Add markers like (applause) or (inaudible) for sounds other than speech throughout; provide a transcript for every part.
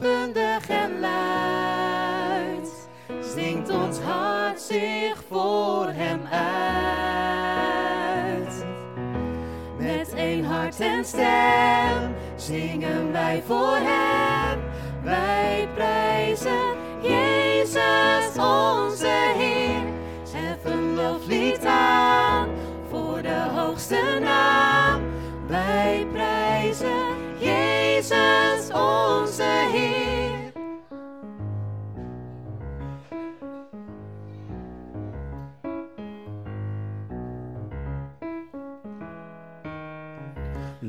Uitbundig en luid zingt ons hart zich voor hem uit. Met één hart en stem zingen wij voor hem. Wij prijzen Jezus onze Heer. Hef een loflied aan voor de hoogste naam.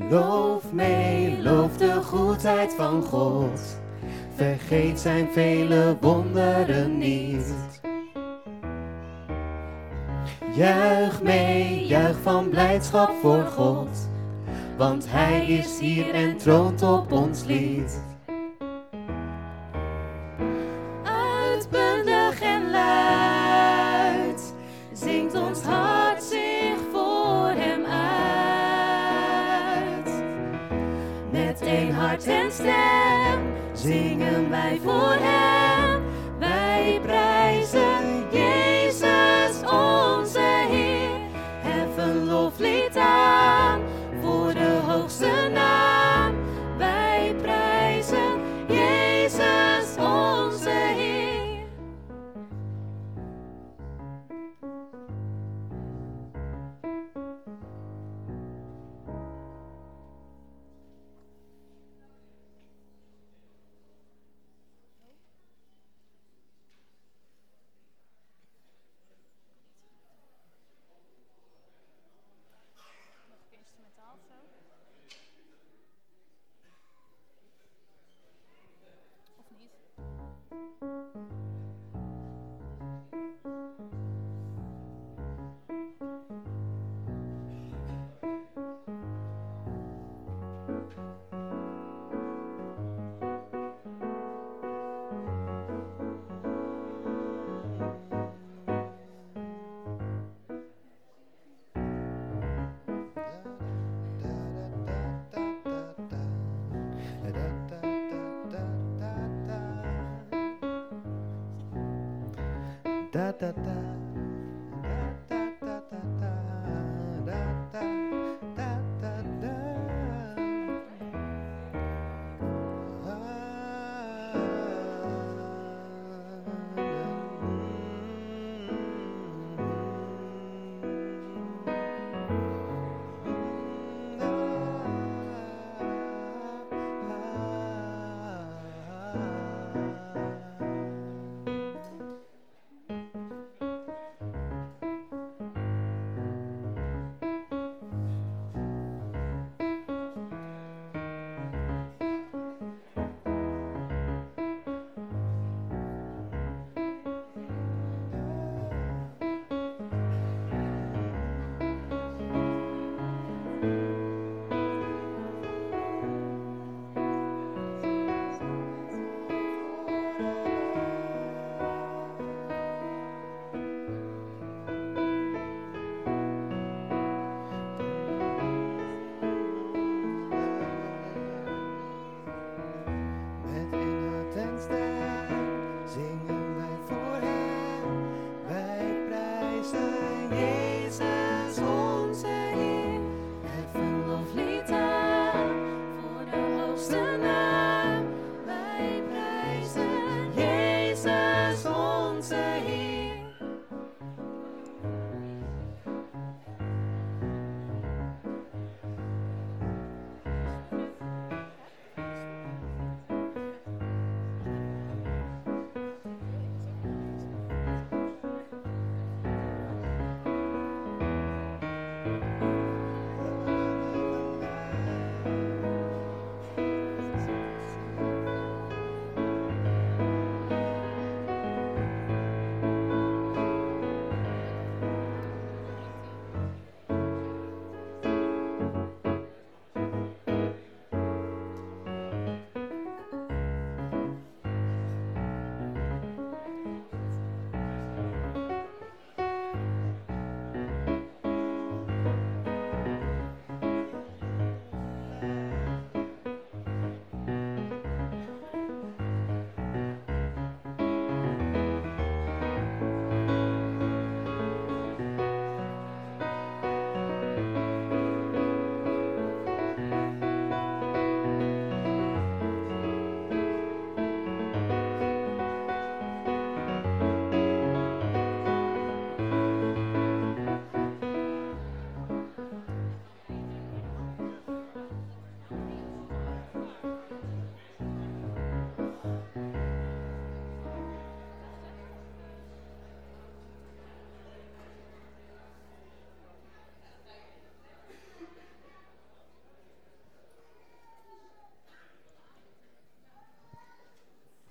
Loof mee, loof de goedheid van God. Vergeet zijn vele wonderen niet. Juich mee, juich van blijdschap voor God. Want Hij is hier en troont op ons lied. Stem zingen wij voor Hem. thank you da da ta.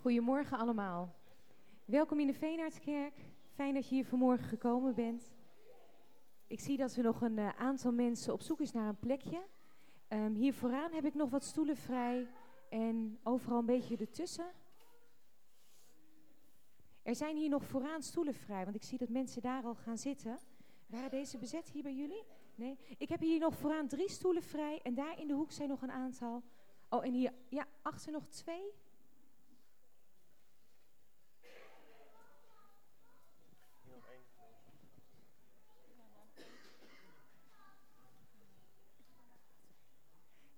Goedemorgen allemaal. Welkom in de Veenaardskerk. Fijn dat je hier vanmorgen gekomen bent. Ik zie dat er nog een eh, aantal mensen op zoek is naar een plekje. Ehm, hier vooraan heb ik nog wat stoelen vrij en overal een beetje ertussen. Er zijn hier nog vooraan stoelen vrij, want ik zie dat mensen daar al gaan zitten. Waren deze bezet hier bij jullie? Nee? Ik heb hier nog vooraan drie stoelen vrij en daar in de hoek zijn nog een aantal. Oh, en hier, ja, achter nog twee.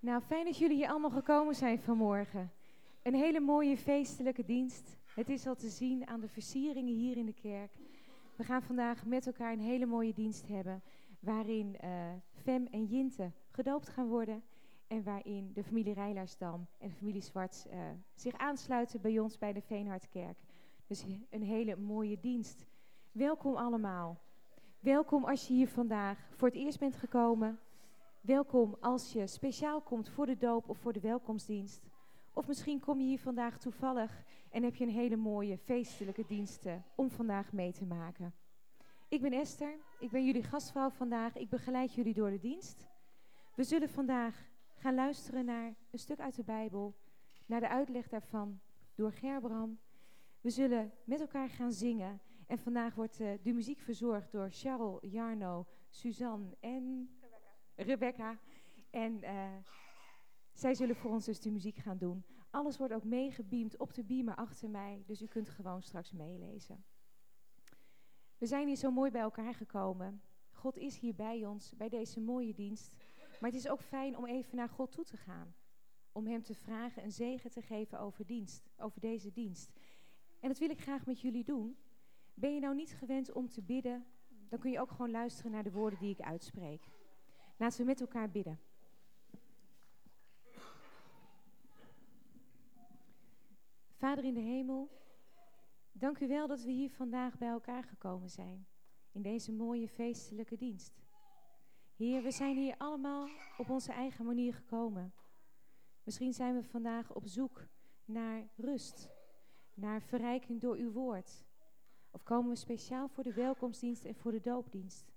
Nou, fijn dat jullie hier allemaal gekomen zijn vanmorgen. Een hele mooie feestelijke dienst. Het is al te zien aan de versieringen hier in de kerk. We gaan vandaag met elkaar een hele mooie dienst hebben. Waarin uh, Fem en Jinte gedoopt gaan worden. En waarin de familie Rijlaarsdam en de familie Zwarts uh, zich aansluiten bij ons bij de Veenhardkerk. Dus een hele mooie dienst. Welkom allemaal. Welkom als je hier vandaag voor het eerst bent gekomen. Welkom als je speciaal komt voor de doop of voor de welkomstdienst. Of misschien kom je hier vandaag toevallig en heb je een hele mooie feestelijke diensten om vandaag mee te maken. Ik ben Esther, ik ben jullie gastvrouw vandaag. Ik begeleid jullie door de dienst. We zullen vandaag gaan luisteren naar een stuk uit de Bijbel, naar de uitleg daarvan door Gerbram. We zullen met elkaar gaan zingen en vandaag wordt uh, de muziek verzorgd door Charles, Jarno, Suzanne en Rebecca. En uh, zij zullen voor ons dus de muziek gaan doen. Alles wordt ook meegebeamd op de beamer achter mij, dus u kunt gewoon straks meelezen. We zijn hier zo mooi bij elkaar gekomen. God is hier bij ons, bij deze mooie dienst. Maar het is ook fijn om even naar God toe te gaan. Om Hem te vragen een zegen te geven over, dienst, over deze dienst. En dat wil ik graag met jullie doen. Ben je nou niet gewend om te bidden, dan kun je ook gewoon luisteren naar de woorden die ik uitspreek. Laten we met elkaar bidden. Vader in de hemel, dank u wel dat we hier vandaag bij elkaar gekomen zijn. In deze mooie feestelijke dienst. Heer, we zijn hier allemaal op onze eigen manier gekomen. Misschien zijn we vandaag op zoek naar rust, naar verrijking door uw woord. Of komen we speciaal voor de welkomstdienst en voor de doopdienst.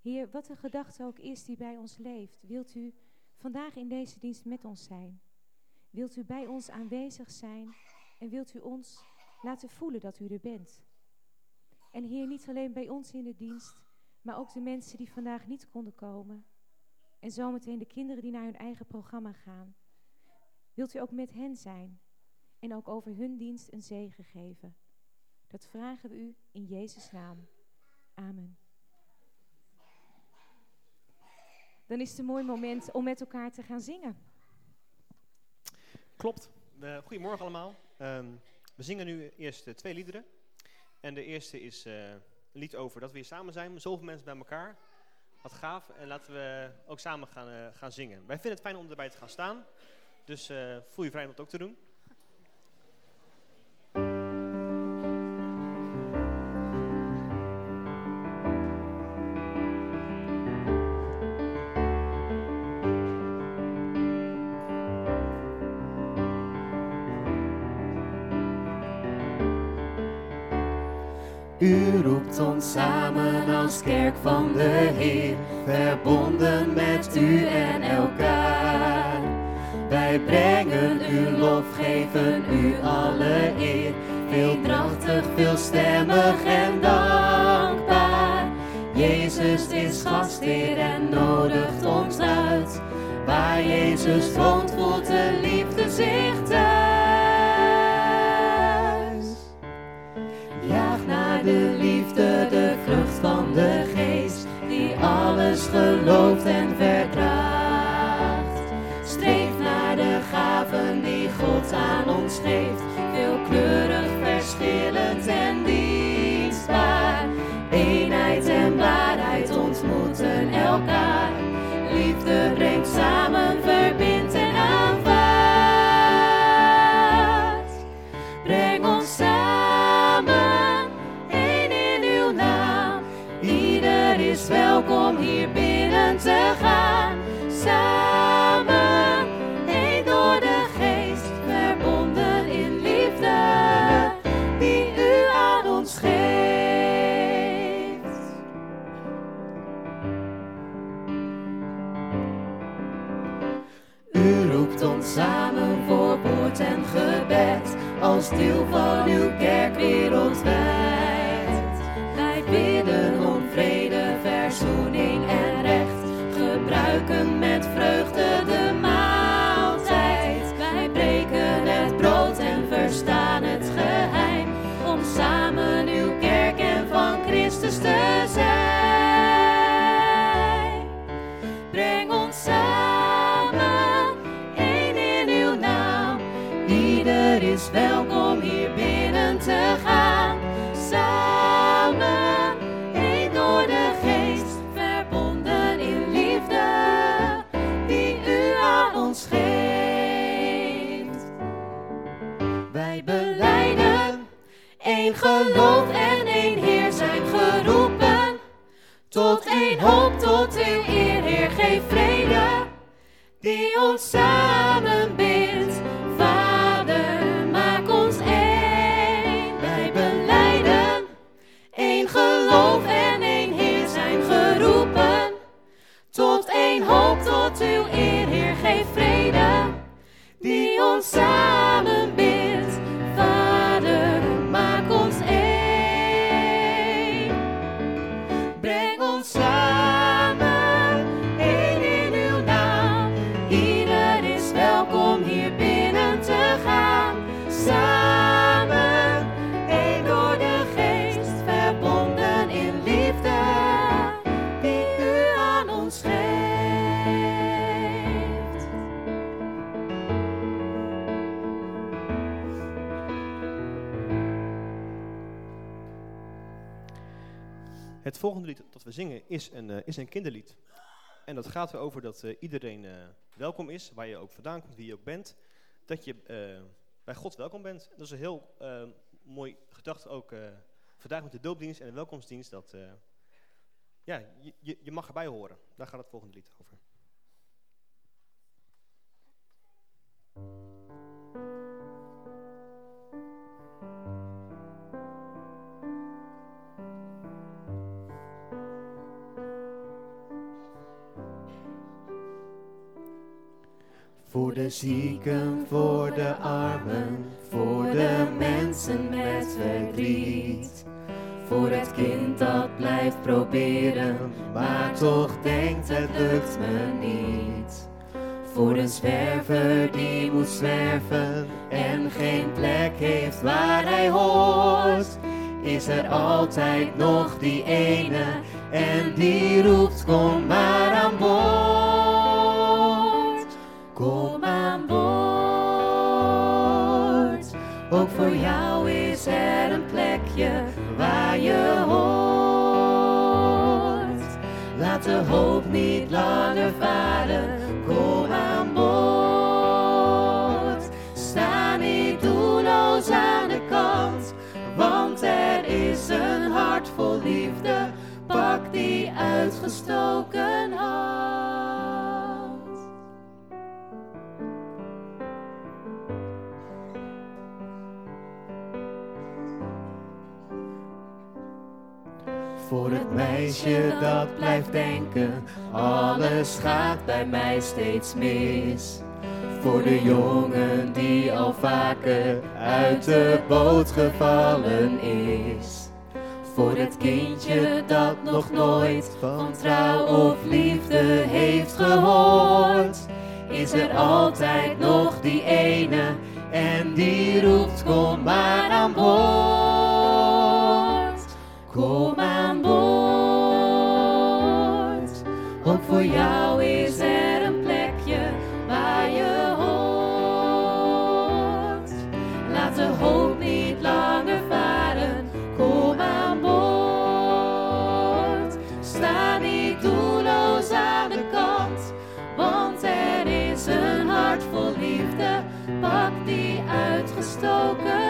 Heer, wat een gedachte ook is die bij ons leeft, wilt u vandaag in deze dienst met ons zijn? Wilt u bij ons aanwezig zijn en wilt u ons laten voelen dat u er bent? En Heer, niet alleen bij ons in de dienst, maar ook de mensen die vandaag niet konden komen. En zometeen de kinderen die naar hun eigen programma gaan. Wilt u ook met hen zijn en ook over hun dienst een zegen geven? Dat vragen we u in Jezus' naam. Amen. Dan is het een mooi moment om met elkaar te gaan zingen. Klopt. Goedemorgen allemaal. Um, we zingen nu eerst uh, twee liederen. En de eerste is uh, een lied over dat we hier samen zijn. Zoveel mensen bij elkaar. Wat gaaf. En laten we ook samen gaan, gaan zingen. Wij vinden het fijn om erbij te gaan staan. Dus voel je vrij om dat ook te doen. Ons samen als kerk van de Heer, verbonden met u en elkaar. Wij brengen u lof, geven u alle eer, veeldrachtig, veelstemmig en dankbaar. Jezus is gastheer en nodigt ons uit. Waar Jezus woont, voelt de liefde zich alles gelooft en verdraagt. Streef naar de gaven die God aan ons geeft, veelkleurig, verschillend en dienstbaar. Eenheid en waarheid ontmoeten elkaar, liefde brengt samen, samen voor boord en gebed als deel van uw kerk wereldwijd. Welkom hier binnen te gaan. Samen, één door de geest, verbonden in liefde, die u aan ons geeft. Wij beleiden, één geloof en één Heer zijn geroepen. Tot één hoop, tot uw eer, Heer, geef vrede, die ons samen bindt. Die volgende lied dat we zingen is een, eh, is een kinderlied. En dat gaat erover dat eh, iedereen eh, welkom is, waar je ook vandaan komt, wie je ook bent. Dat je bij God welkom bent. Dat is een heel mooi gedachte ook vandaag met de doopdienst en de welkomstdienst. Dat ja, je, je mag erbij horen. Daar gaat het volgende lied over. Voor de zieken, voor de armen, voor de mensen met verdriet. Voor het kind dat blijft proberen, maar toch denkt het lukt me niet. Voor de zwerver die moet zwerven en geen plek heeft waar hij hoort. Is er altijd nog die ene en die roept kom maar aan boord. De hoop niet langer varen. Kom aan boord. Sta niet doelloos aan de kant. Want er is een hart vol liefde. Pak die uitgestoken hand. Voor het meisje dat blijft denken, alles gaat bij mij steeds mis. Voor de jongen die al vaker uit de boot gevallen is. Voor het kindje dat nog nooit van trouw of liefde heeft gehoord. Is er altijd nog die ene en die roept kom maar aan boord. Kom voor jou is er een plekje waar je hoort. Laat de hoop niet langer varen. Kom aan boord. Sta niet doelloos aan de kant. Want er is een hart vol liefde. Pak die uitgestoken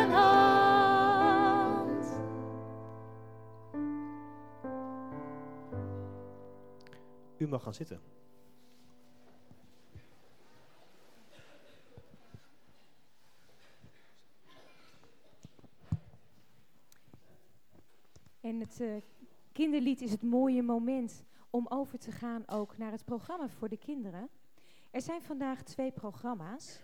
mag gaan zitten. En het eh, kinderlied is het mooie moment om over te gaan ook naar het programma voor de kinderen. Er zijn vandaag twee programma's.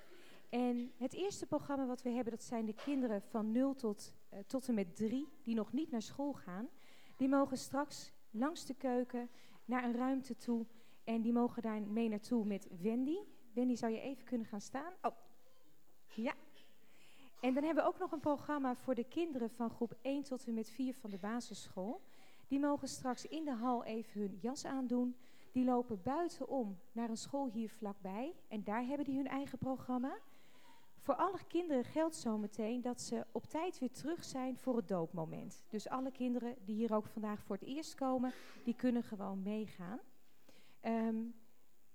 En het eerste programma wat we hebben, dat zijn de kinderen van 0 tot, uh, tot en met 3, die nog niet naar school gaan. Die mogen straks langs de keuken naar een ruimte toe en die mogen daar mee naartoe met Wendy. Wendy, zou je even kunnen gaan staan? Oh, ja. En dan hebben we ook nog een programma voor de kinderen van groep 1 tot en met 4 van de basisschool. Die mogen straks in de hal even hun jas aandoen. Die lopen buitenom naar een school hier vlakbij. En daar hebben die hun eigen programma. Voor alle kinderen geldt zometeen dat ze op tijd weer terug zijn voor het doopmoment. Dus alle kinderen die hier ook vandaag voor het eerst komen, die kunnen gewoon meegaan. Um,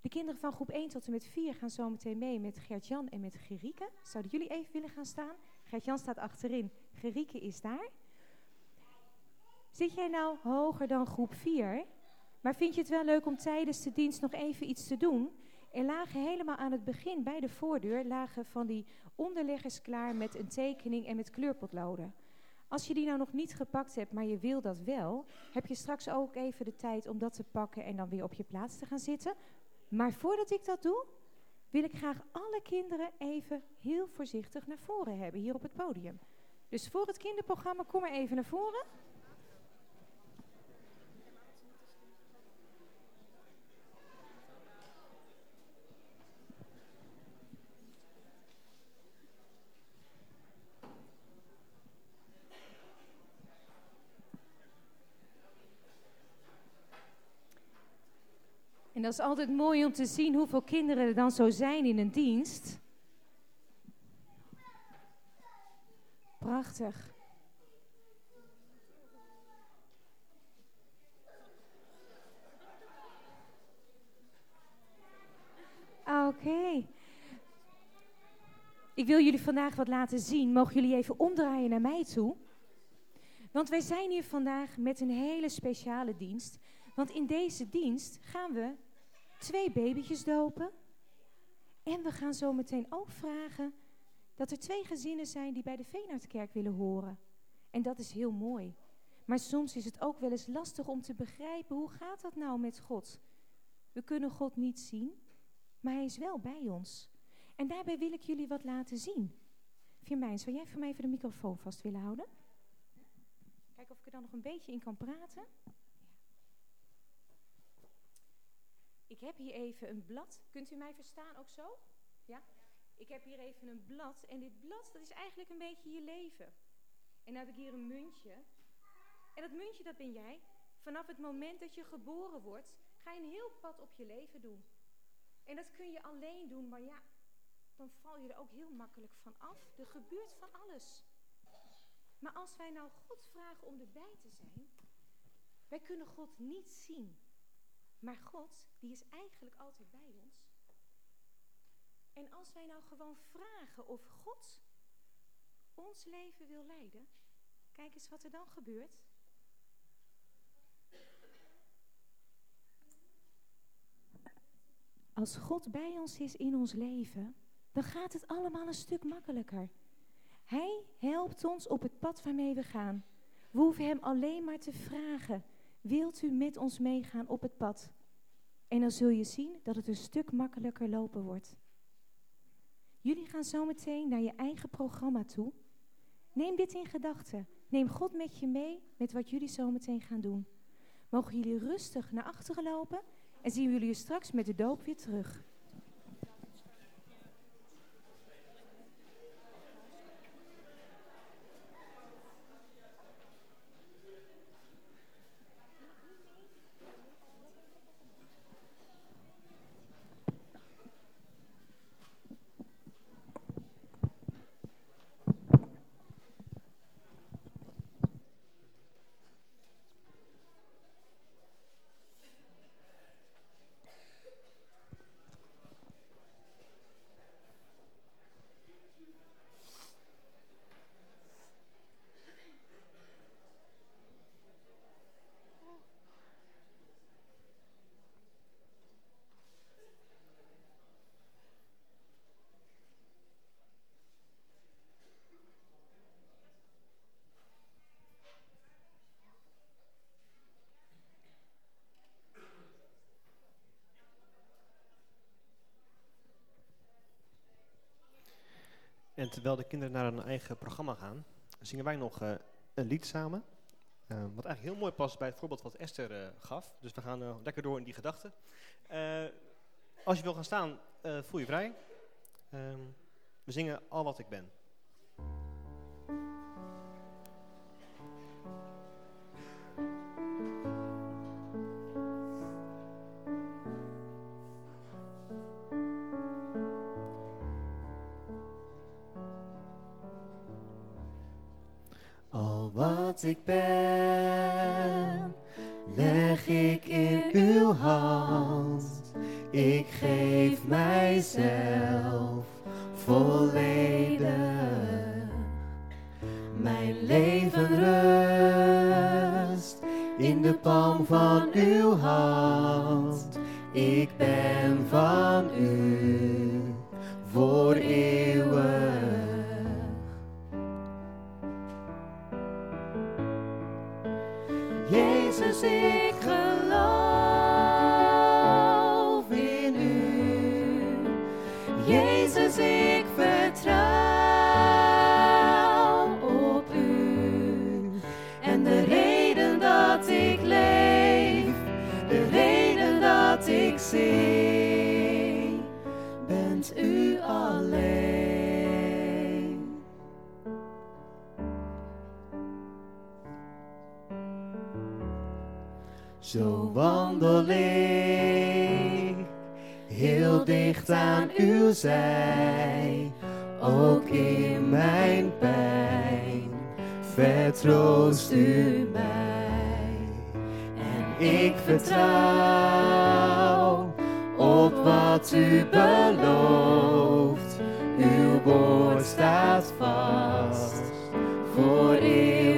de kinderen van groep 1 tot en met 4 gaan zometeen mee met Gert-Jan en met Gerike. Zouden jullie even willen gaan staan? Gert-Jan staat achterin, Gerike is daar. Zit jij nou hoger dan groep 4? Maar vind je het wel leuk om tijdens de dienst nog even iets te doen? Er lagen helemaal aan het begin bij de voordeur lagen van die onderleggers klaar met een tekening en met kleurpotloden. Als je die nou nog niet gepakt hebt, maar je wil dat wel, heb je straks ook even de tijd om dat te pakken en dan weer op je plaats te gaan zitten. Maar voordat ik dat doe, wil ik graag alle kinderen even heel voorzichtig naar voren hebben, hier op het podium. Dus voor het kinderprogramma, kom maar even naar voren. En dat is altijd mooi om te zien hoeveel kinderen er dan zo zijn in een dienst. Prachtig. Oké. Ik wil jullie vandaag wat laten zien. Mogen jullie even omdraaien naar mij toe? Want wij zijn hier vandaag met een hele speciale dienst. Want in deze dienst gaan we twee babytjes dopen. En we gaan zo meteen ook vragen dat er twee gezinnen zijn die bij de Veenhardkerk willen horen. En dat is heel mooi. Maar soms is het ook wel eens lastig om te begrijpen hoe gaat dat nou met God. We kunnen God niet zien, maar Hij is wel bij ons. En daarbij wil ik jullie wat laten zien. Firmijn, zou jij voor mij even de microfoon vast willen houden? Kijken of ik er dan nog een beetje in kan praten. Ik heb hier even een blad. Kunt u mij verstaan ook zo? Ja? Ik heb hier even een blad. En dit blad, dat is eigenlijk een beetje je leven. En dan heb ik hier een muntje. En dat muntje, dat ben jij. Vanaf het moment dat je geboren wordt, ga je een heel pad op je leven doen. En dat kun je alleen doen, maar ja, dan val je er ook heel makkelijk van af. Er gebeurt van alles. Maar als wij nou God vragen om erbij te zijn, wij kunnen God niet zien. Maar God, die is eigenlijk altijd bij ons. En als wij nou gewoon vragen of God ons leven wil leiden, kijk eens wat er dan gebeurt. Als God bij ons is in ons leven, dan gaat het allemaal een stuk makkelijker. Hij helpt ons op het pad waarmee we gaan. We hoeven Hem alleen maar te vragen wilt u met ons meegaan op het pad? En dan zul je zien dat het een stuk makkelijker lopen wordt. Jullie gaan zo meteen naar je eigen programma toe. Neem dit in gedachten. Neem God met je mee met wat jullie zo meteen gaan doen. Mogen jullie rustig naar achteren lopen en zien jullie je straks met de doop weer terug. Terwijl de kinderen naar hun eigen programma gaan, zingen wij nog eh, een lied samen. Eh, wat eigenlijk heel mooi past bij het voorbeeld wat Esther eh, gaf. Dus we gaan lekker door in die gedachten. Als je wil gaan staan, voel je vrij. Ehm, we zingen Al wat ik ben. Ik ben, leg ik in uw hand. Ik geef mijzelf volledig. Mijn leven rust in de palm van uw hand. Ik ben van u aan uw zij, ook in mijn pijn, vertroost u mij. En ik vertrouw op wat u belooft, uw woord staat vast voor eeuwig.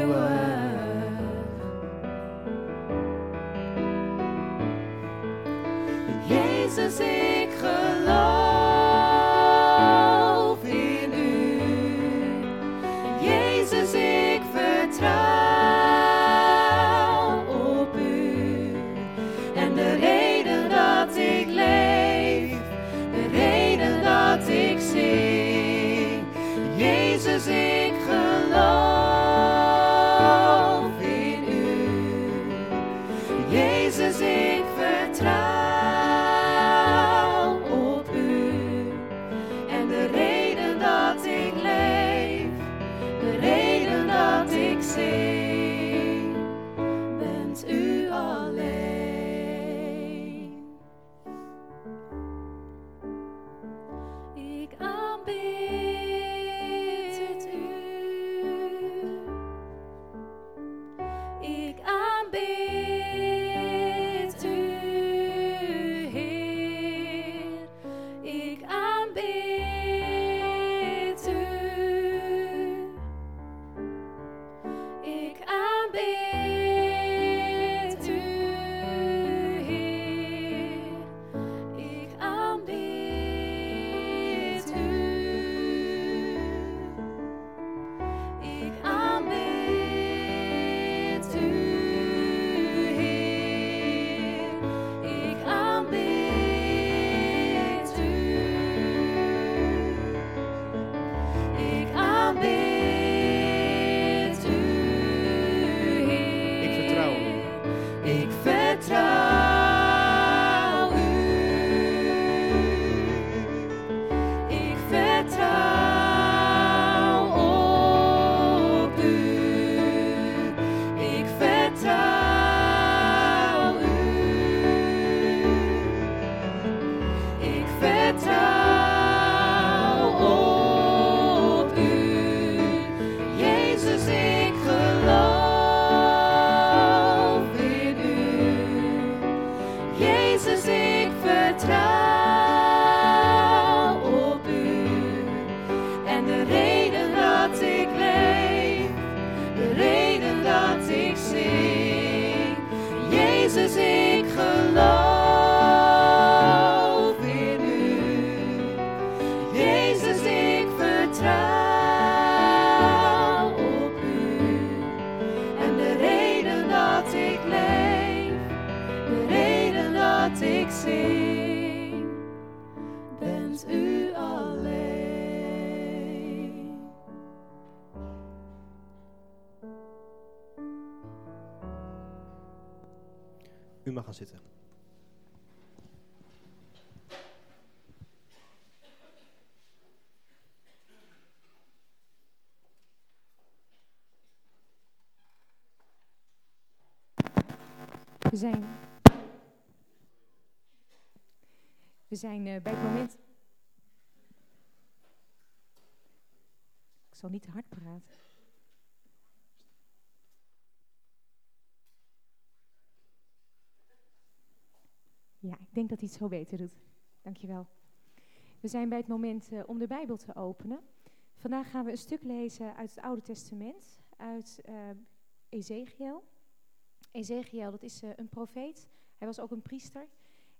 We zijn uh, bij het moment. Ik zal niet te hard praten. Ja, ik denk dat hij het zo beter doet. Dankjewel. We zijn bij het moment uh, om de Bijbel te openen. Vandaag gaan we een stuk lezen uit het Oude Testament, uit uh, Ezekiel. Ezekiel, dat is een profeet. Hij was ook een priester.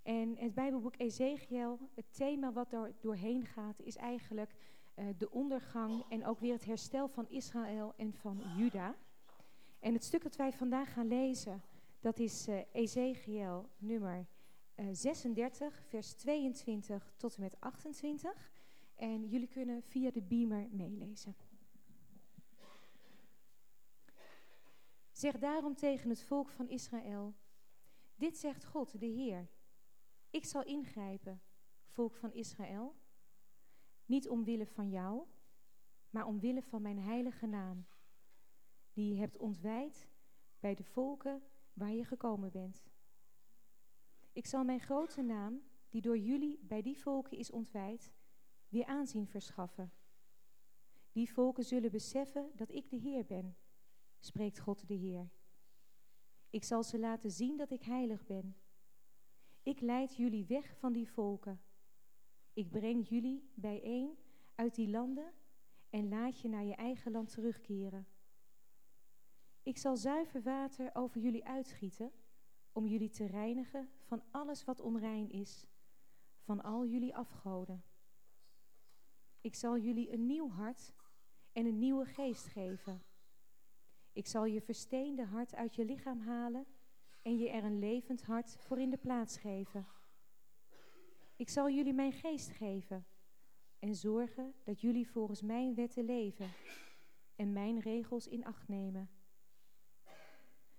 En het Bijbelboek Ezekiel, het thema wat er doorheen gaat, is eigenlijk uh, de ondergang en ook weer het herstel van Israël en van Juda. En het stuk dat wij vandaag gaan lezen, dat is uh, Ezekiel nummer 36, vers 22 tot en met 28. En jullie kunnen via de beamer meelezen. Zeg daarom tegen het volk van Israël: Dit zegt God, de Heer. Ik zal ingrijpen, volk van Israël, niet omwille van jou, maar omwille van mijn heilige naam, die je hebt ontwijd bij de volken waar je gekomen bent. Ik zal mijn grote naam, die door jullie bij die volken is ontwijd, weer aanzien verschaffen. Die volken zullen beseffen dat ik de Heer ben spreekt God de Heer. Ik zal ze laten zien dat ik heilig ben. Ik leid jullie weg van die volken. Ik breng jullie bijeen uit die landen en laat je naar je eigen land terugkeren. Ik zal zuiver water over jullie uitschieten om jullie te reinigen van alles wat onrein is, van al jullie afgoden. Ik zal jullie een nieuw hart en een nieuwe geest geven. Ik zal je versteende hart uit je lichaam halen en je er een levend hart voor in de plaats geven. Ik zal jullie mijn geest geven en zorgen dat jullie volgens mijn wetten leven en mijn regels in acht nemen.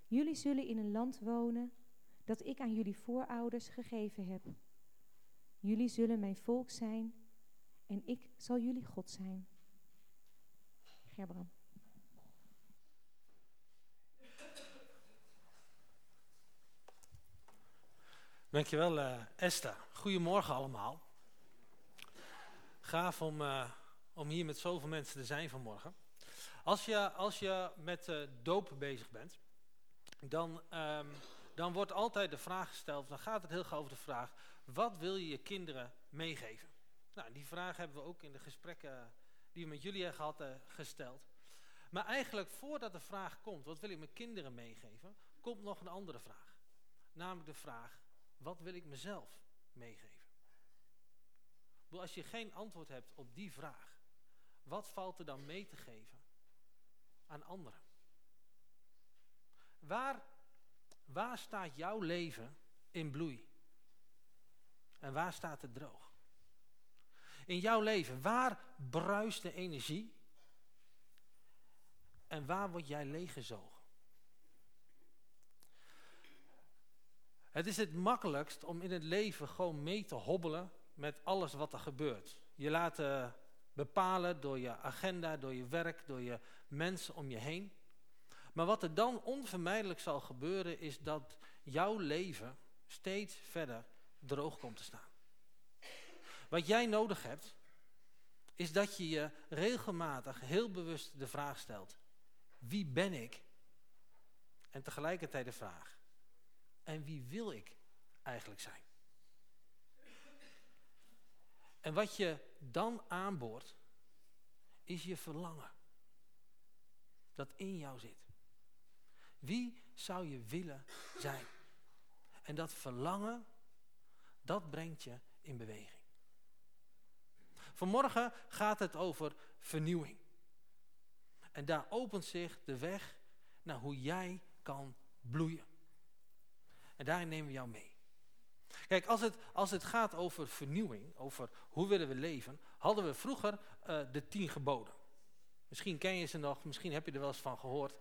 Jullie zullen in een land wonen dat ik aan jullie voorouders gegeven heb. Jullie zullen mijn volk zijn en ik zal jullie God zijn. Gerbram. Dankjewel uh, Esther. Goedemorgen allemaal. Gaaf om, uh, om hier met zoveel mensen te zijn vanmorgen. Als je, als je met uh, doop bezig bent, dan, um, dan wordt altijd de vraag gesteld, dan gaat het heel gauw over de vraag, wat wil je je kinderen meegeven? Nou, die vraag hebben we ook in de gesprekken die we met jullie hebben gehad gesteld. Maar eigenlijk voordat de vraag komt, wat wil ik mijn kinderen meegeven, komt nog een andere vraag. Namelijk de vraag, wat wil ik mezelf meegeven? Als je geen antwoord hebt op die vraag, wat valt er dan mee te geven aan anderen? Waar, waar staat jouw leven in bloei? En waar staat het droog? In jouw leven, waar bruist de energie? En waar word jij leeggezogen? Het is het makkelijkst om in het leven gewoon mee te hobbelen met alles wat er gebeurt. Je laten bepalen door je agenda, door je werk, door je mensen om je heen. Maar wat er dan onvermijdelijk zal gebeuren is dat jouw leven steeds verder droog komt te staan. Wat jij nodig hebt, is dat je je regelmatig heel bewust de vraag stelt. Wie ben ik? En tegelijkertijd de vraag. En wie wil ik eigenlijk zijn? En wat je dan aanboort, is je verlangen. Dat in jou zit. Wie zou je willen zijn? En dat verlangen, dat brengt je in beweging. Vanmorgen gaat het over vernieuwing. En daar opent zich de weg naar hoe jij kan bloeien. En daarin nemen we jou mee. Kijk, als het, als het gaat over vernieuwing, over hoe willen we leven, hadden we vroeger uh, de tien geboden. Misschien ken je ze nog, misschien heb je er wel eens van gehoord.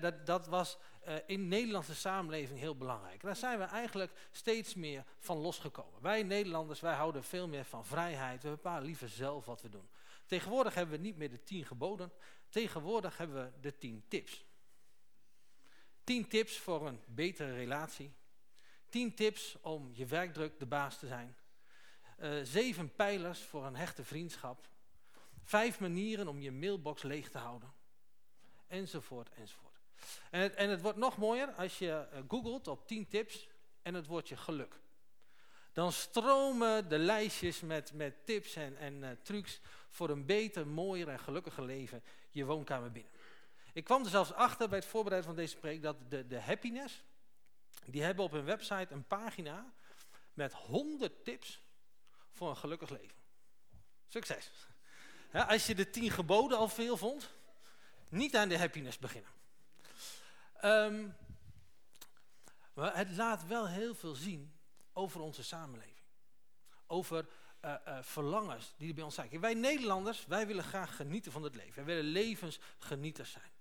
Dat, dat was uh, in de Nederlandse samenleving heel belangrijk. Daar zijn we eigenlijk steeds meer van losgekomen. Wij Nederlanders, wij houden veel meer van vrijheid. We bepalen liever zelf wat we doen. Tegenwoordig hebben we niet meer de tien geboden. Tegenwoordig hebben we de tien tips. Tien tips voor een betere relatie. Tien tips om je werkdruk de baas te zijn. Uh, zeven pijlers voor een hechte vriendschap. Vijf manieren om je mailbox leeg te houden. Enzovoort, enzovoort. En het, en het wordt nog mooier als je uh, googelt op 10 tips en het woordje geluk. Dan stromen de lijstjes met, met tips en, en uh, trucs voor een beter, mooier en gelukkiger leven je woonkamer binnen. Ik kwam er zelfs achter bij het voorbereiden van deze preek dat de, de Happiness, die hebben op hun website een pagina met 100 tips voor een gelukkig leven. Succes! als je de tien geboden al veel vond, niet aan de happiness beginnen. Um, maar het laat wel heel veel zien over onze samenleving. Over uh, verlangens die er bij ons zijn. Wij Nederlanders, wij willen graag genieten van het leven. Wij willen levensgenieters zijn.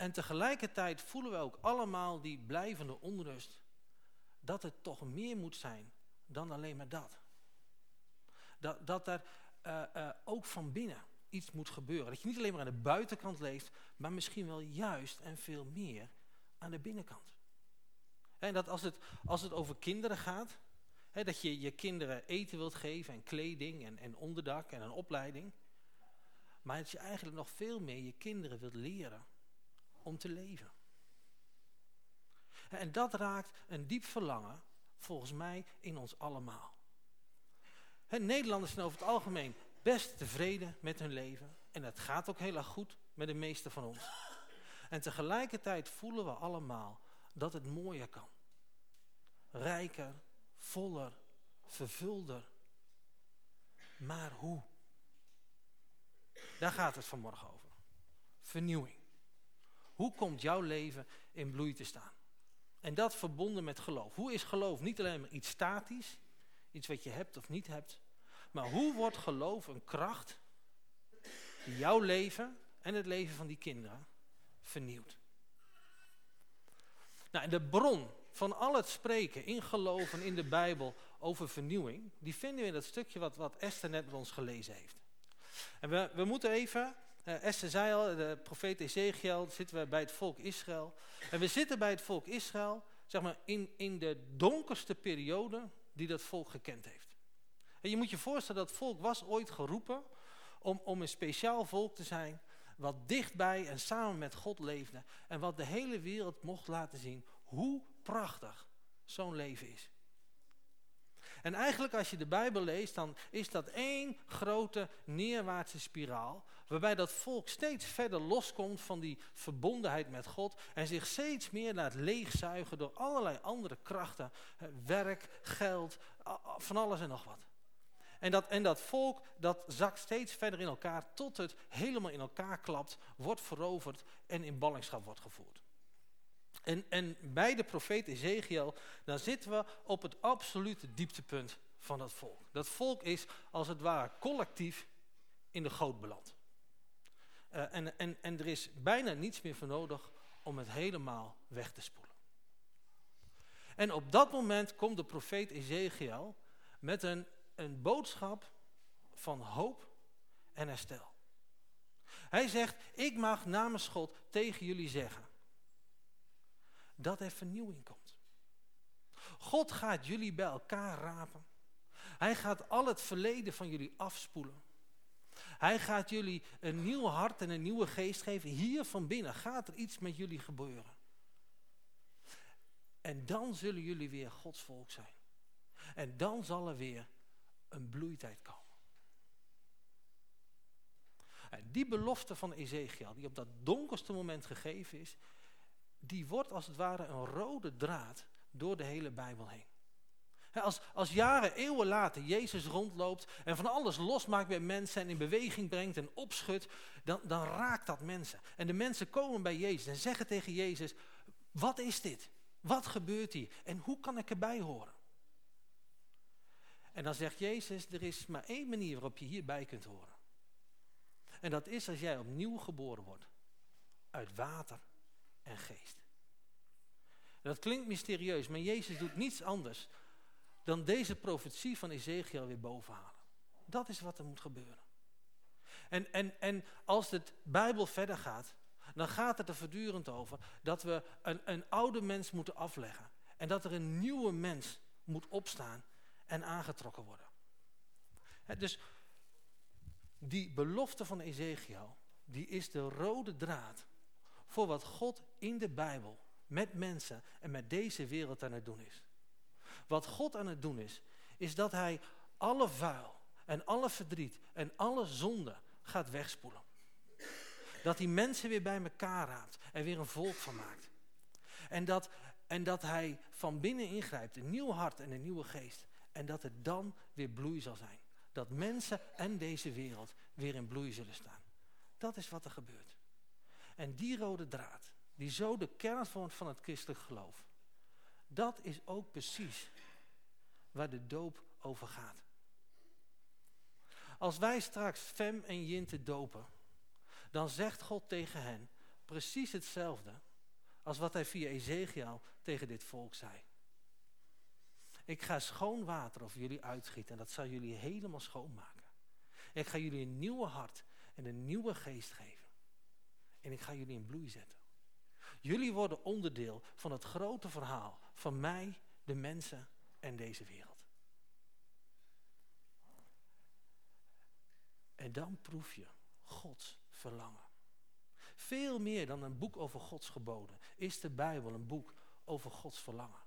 En tegelijkertijd voelen we ook allemaal die blijvende onrust. Dat het toch meer moet zijn dan alleen maar dat. Dat, dat er uh, uh, ook van binnen iets moet gebeuren. Dat je niet alleen maar aan de buitenkant leeft, maar misschien wel juist en veel meer aan de binnenkant. En dat als het, als het over kinderen gaat, hè, dat je je kinderen eten wilt geven en kleding en, en onderdak en een opleiding. Maar dat je eigenlijk nog veel meer je kinderen wilt leren om te leven. En dat raakt een diep verlangen, volgens mij, in ons allemaal. Nederlanders zijn over het algemeen best tevreden met hun leven. En het gaat ook heel erg goed met de meeste van ons. En tegelijkertijd voelen we allemaal dat het mooier kan. Rijker, voller, vervulder. Maar hoe? Daar gaat het vanmorgen over. Vernieuwing. Hoe komt jouw leven in bloei te staan? En dat verbonden met geloof. Hoe is geloof niet alleen maar iets statisch, Iets wat je hebt of niet hebt. Maar hoe wordt geloof een kracht die jouw leven en het leven van die kinderen vernieuwt? Nou, en de bron van al het spreken in geloof en in de Bijbel over vernieuwing, die vinden we in dat stukje wat, wat Esther net met ons gelezen heeft. En we, we moeten even, uh, Esther zei al, de profeet Ezekiel, zitten we bij het volk Israël. En we zitten bij het volk Israël, zeg maar, in, in de donkerste periode die dat volk gekend heeft. En je moet je voorstellen, dat volk was ooit geroepen om, om een speciaal volk te zijn, wat dichtbij en samen met God leefde en wat de hele wereld mocht laten zien hoe prachtig zo'n leven is. En eigenlijk als je de Bijbel leest, dan is dat één grote neerwaartse spiraal, waarbij dat volk steeds verder loskomt van die verbondenheid met God en zich steeds meer laat leegzuigen door allerlei andere krachten, werk, geld, van alles en nog wat. En dat, en dat volk, dat zakt steeds verder in elkaar tot het helemaal in elkaar klapt, wordt veroverd en in ballingschap wordt gevoerd. En, en bij de profeet Ezekiel, dan zitten we op het absolute dieptepunt van dat volk. Dat volk is als het ware collectief in de goot beland. Uh, en, en, en er is bijna niets meer voor nodig om het helemaal weg te spoelen. En op dat moment komt de profeet Ezekiel met een, een boodschap van hoop en herstel. Hij zegt, ik mag namens God tegen jullie zeggen dat er vernieuwing komt. God gaat jullie bij elkaar rapen. Hij gaat al het verleden van jullie afspoelen. Hij gaat jullie een nieuw hart en een nieuwe geest geven. Hier van binnen gaat er iets met jullie gebeuren. En dan zullen jullie weer Gods volk zijn. En dan zal er weer een bloeitijd komen. En die belofte van Ezekiel, die op dat donkerste moment gegeven is, die wordt als het ware een rode draad door de hele Bijbel heen. Als, als jaren, eeuwen later Jezus rondloopt en van alles losmaakt bij mensen en in beweging brengt en opschudt, dan, dan raakt dat mensen. En de mensen komen bij Jezus en zeggen tegen Jezus, wat is dit? Wat gebeurt hier? En hoe kan ik erbij horen? En dan zegt Jezus, er is maar één manier waarop je hierbij kunt horen. En dat is als jij opnieuw geboren wordt. Uit water en geest. dat klinkt mysterieus, maar Jezus doet niets anders dan deze profetie van Ezekiel weer bovenhalen. Dat is wat er moet gebeuren. En, en, en als het Bijbel verder gaat, dan gaat het er voortdurend over dat we een, een oude mens moeten afleggen. En dat er een nieuwe mens moet opstaan en aangetrokken worden. dus die belofte van Ezekiel, die is de rode draad voor wat God in de Bijbel met mensen en met deze wereld aan het doen is. Wat God aan het doen is, is dat hij alle vuil en alle verdriet en alle zonde gaat wegspoelen. Dat hij mensen weer bij elkaar raadt en weer een volk van maakt. En dat, en dat hij van binnen ingrijpt, een nieuw hart en een nieuwe geest. En dat het dan weer bloei zal zijn. Dat mensen en deze wereld weer in bloei zullen staan. Dat is wat er gebeurt. En die rode draad, die zo de kern vormt van het christelijk geloof. Dat is ook precies waar de doop over gaat. Als wij straks Fem en Jinte dopen, dan zegt God tegen hen precies hetzelfde als wat hij via Ezekiel tegen dit volk zei. Ik ga schoon water over jullie uitschieten en dat zal jullie helemaal schoonmaken. Ik ga jullie een nieuwe hart en een nieuwe geest geven. En ik ga jullie in bloei zetten. Jullie worden onderdeel van het grote verhaal van mij, de mensen en deze wereld. En dan proef je Gods verlangen. Veel meer dan een boek over Gods geboden is de Bijbel een boek over Gods verlangen.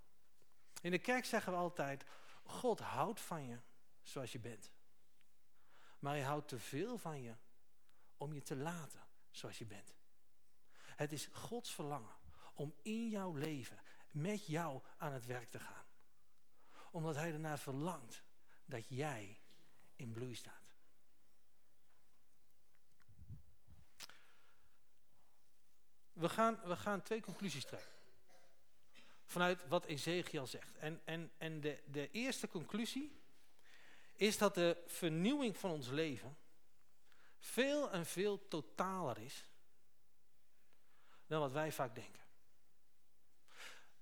In de kerk zeggen we altijd, God houdt van je zoals je bent. Maar hij houdt te veel van je om je te laten zoals je bent. Het is Gods verlangen om in jouw leven met jou aan het werk te gaan. Omdat hij ernaar verlangt dat jij in bloei staat. We gaan, we gaan twee conclusies trekken. Vanuit wat Ezekiel zegt. En, en, en de, de eerste conclusie is dat de vernieuwing van ons leven veel en veel totaler is dan wat wij vaak denken.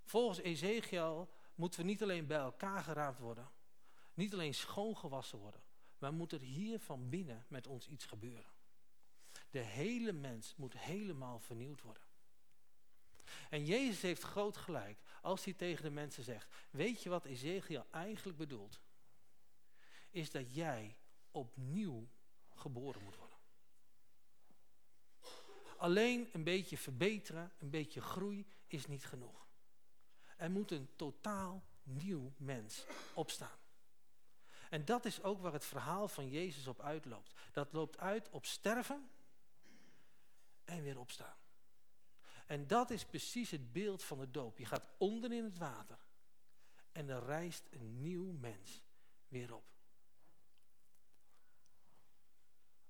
Volgens Ezekiel moeten we niet alleen bij elkaar geraamd worden, niet alleen schoongewassen worden, maar moet er hier van binnen met ons iets gebeuren. De hele mens moet helemaal vernieuwd worden. En Jezus heeft groot gelijk als hij tegen de mensen zegt, weet je wat Ezekiel eigenlijk bedoelt? Is dat jij opnieuw geboren moet worden. Alleen een beetje verbeteren, een beetje groei is niet genoeg. Er moet een totaal nieuw mens opstaan. En dat is ook waar het verhaal van Jezus op uitloopt. Dat loopt uit op sterven en weer opstaan. En dat is precies het beeld van de doop. Je gaat onder in het water en er rijst een nieuw mens weer op.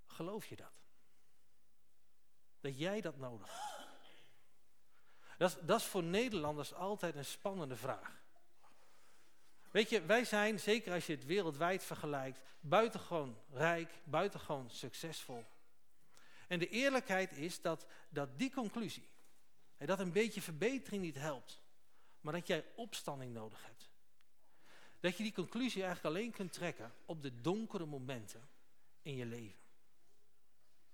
Geloof je dat? Dat jij dat nodig hebt? Dat dat is voor Nederlanders altijd een spannende vraag. Weet je, wij zijn, zeker als je het wereldwijd vergelijkt, buitengewoon rijk, buitengewoon succesvol. En de eerlijkheid is dat, dat die conclusie, en dat een beetje verbetering niet helpt, maar dat jij opstanding nodig hebt. Dat je die conclusie eigenlijk alleen kunt trekken op de donkere momenten in je leven.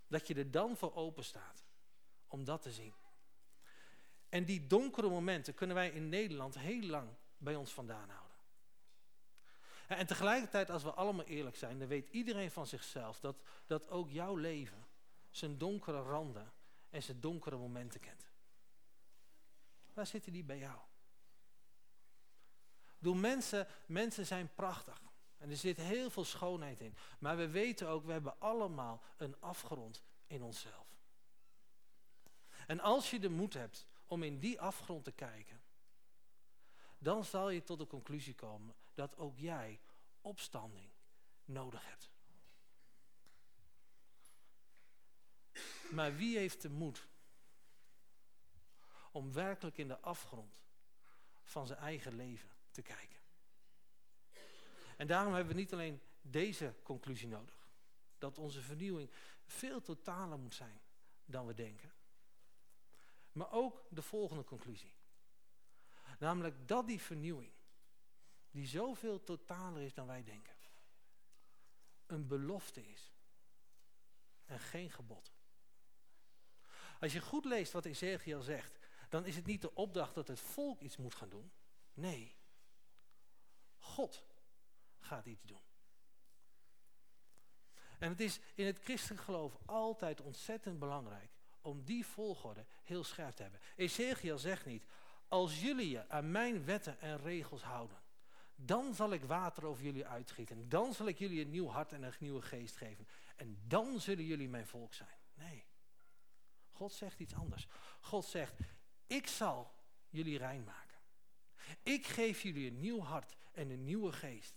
Dat je er dan voor open staat om dat te zien. En die donkere momenten kunnen wij in Nederland heel lang bij ons vandaan houden. En tegelijkertijd, als we allemaal eerlijk zijn, dan weet iedereen van zichzelf dat, dat ook jouw leven zijn donkere randen en zijn donkere momenten kent. Waar zitten die bij jou? Doe mensen, mensen zijn prachtig. En er zit heel veel schoonheid in. Maar we weten ook, we hebben allemaal een afgrond in onszelf. En als je de moed hebt om in die afgrond te kijken, dan zal je tot de conclusie komen dat ook jij opstanding nodig hebt. Maar wie heeft de moed om werkelijk in de afgrond van zijn eigen leven te kijken? En daarom hebben we niet alleen deze conclusie nodig. Dat onze vernieuwing veel totaler moet zijn dan we denken. Maar ook de volgende conclusie. Namelijk dat die vernieuwing, die zoveel totaler is dan wij denken, een belofte is en geen gebod. Als je goed leest wat Ezekiel zegt, dan is het niet de opdracht dat het volk iets moet gaan doen. Nee, God gaat iets doen. En het is in het christelijk geloof altijd ontzettend belangrijk om die volgorde heel scherp te hebben. Ezekiel zegt niet, als jullie je aan mijn wetten en regels houden, dan zal ik water over jullie uitgieten. Dan zal ik jullie een nieuw hart en een nieuwe geest geven. En dan zullen jullie mijn volk zijn. Nee. God zegt iets anders. God zegt, ik zal jullie rein maken. Ik geef jullie een nieuw hart en een nieuwe geest.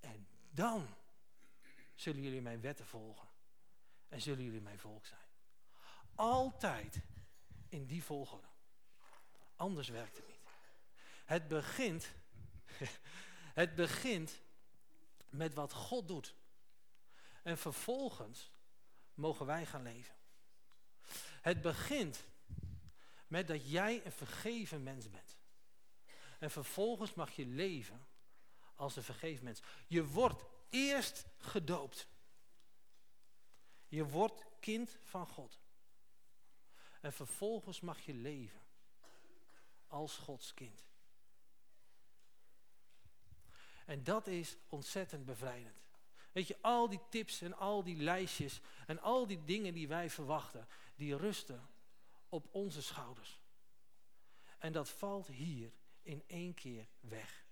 En dan zullen jullie mijn wetten volgen. En zullen jullie mijn volk zijn. Altijd in die volgorde. Anders werkt het niet. Het begint, (laughs) het begint met wat God doet. En vervolgens mogen wij gaan leven. Het begint met dat jij een vergeven mens bent. En vervolgens mag je leven als een vergeven mens. Je wordt eerst gedoopt. Je wordt kind van God. En vervolgens mag je leven als Gods kind. En dat is ontzettend bevrijdend. Weet je, al die tips en al die lijstjes en al die dingen die wij verwachten, die rusten op onze schouders. En dat valt hier in één keer weg.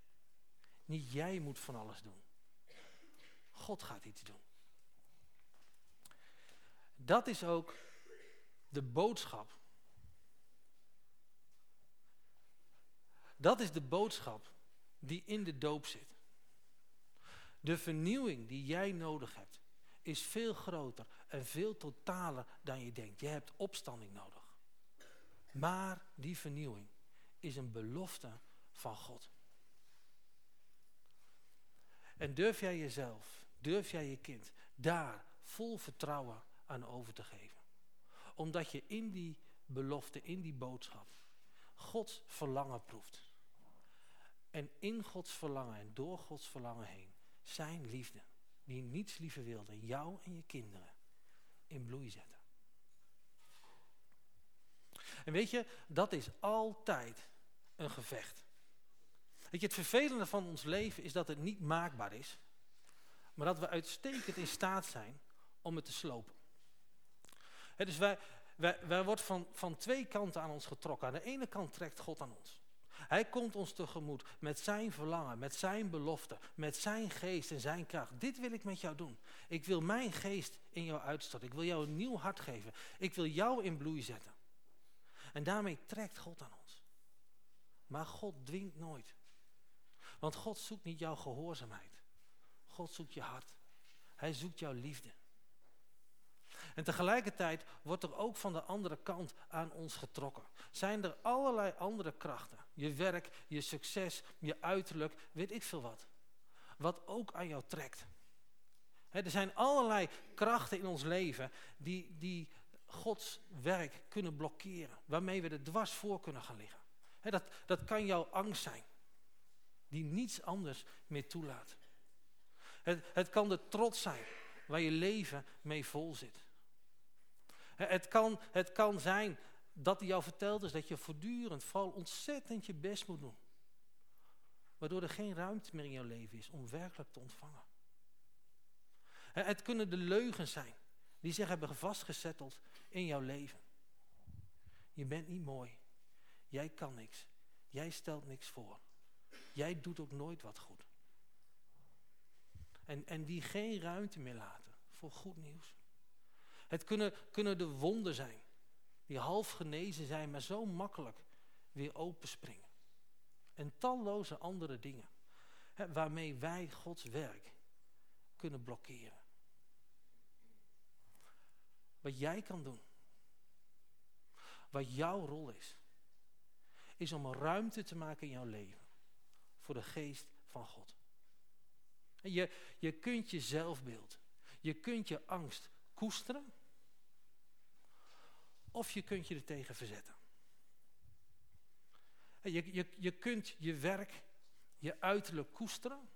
Niet jij moet van alles doen. God gaat iets doen. Dat is ook de boodschap. Dat is de boodschap die in de doop zit. De vernieuwing die jij nodig hebt, is veel groter en veel totaler dan je denkt. Je hebt opstanding nodig. Maar die vernieuwing is een belofte van God. En durf jij jezelf, durf jij je kind daar vol vertrouwen aan over te geven. Omdat je in die belofte, in die boodschap, Gods verlangen proeft. En in Gods verlangen en door Gods verlangen heen, zijn liefde, die niets liever wilde, jou en je kinderen in bloei zetten. En weet je, dat is altijd een gevecht. Weet je, het vervelende van ons leven is dat het niet maakbaar is, maar dat we uitstekend in staat zijn om het te slopen. Dus wij, wij, worden van, van twee kanten aan ons getrokken. Aan de ene kant trekt God aan ons. Hij komt ons tegemoet met zijn verlangen, met zijn belofte, met zijn geest en zijn kracht. Dit wil ik met jou doen. Ik wil mijn geest in jou uitstorten. Ik wil jou een nieuw hart geven. Ik wil jou in bloei zetten. En daarmee trekt God aan ons. Maar God dwingt nooit. Want God zoekt niet jouw gehoorzaamheid. God zoekt je hart. Hij zoekt jouw liefde. En tegelijkertijd wordt er ook van de andere kant aan ons getrokken. Zijn er allerlei andere krachten. Je werk, je succes, je uiterlijk, weet ik veel wat. Wat ook aan jou trekt. er zijn allerlei krachten in ons leven die, die Gods werk kunnen blokkeren. Waarmee we er dwars voor kunnen gaan liggen. dat, dat kan jouw angst zijn. Die niets anders meer toelaat. Het, het kan de trots zijn waar je leven mee vol zit. Het kan, het kan zijn dat hij jou vertelt is dat je voortdurend vooral ontzettend je best moet doen. Waardoor er geen ruimte meer in jouw leven is om werkelijk te ontvangen. Het kunnen de leugens zijn die zich hebben vastgezetteld in jouw leven. Je bent niet mooi. Jij kan niks. Jij stelt niks voor. Jij doet ook nooit wat goed. En, en die geen ruimte meer laten voor goed nieuws. Het kunnen, kunnen de wonden zijn. Die half genezen zijn, maar zo makkelijk weer openspringen. En talloze andere dingen. Hè, waarmee wij Gods werk kunnen blokkeren. Wat jij kan doen. Wat jouw rol is. Is om ruimte te maken in jouw leven. Voor de geest van God. Je, je kunt je zelfbeeld. Je kunt je angst koesteren. Of je kunt je er tegen verzetten. Je, je, je kunt je werk, je uiterlijk koesteren.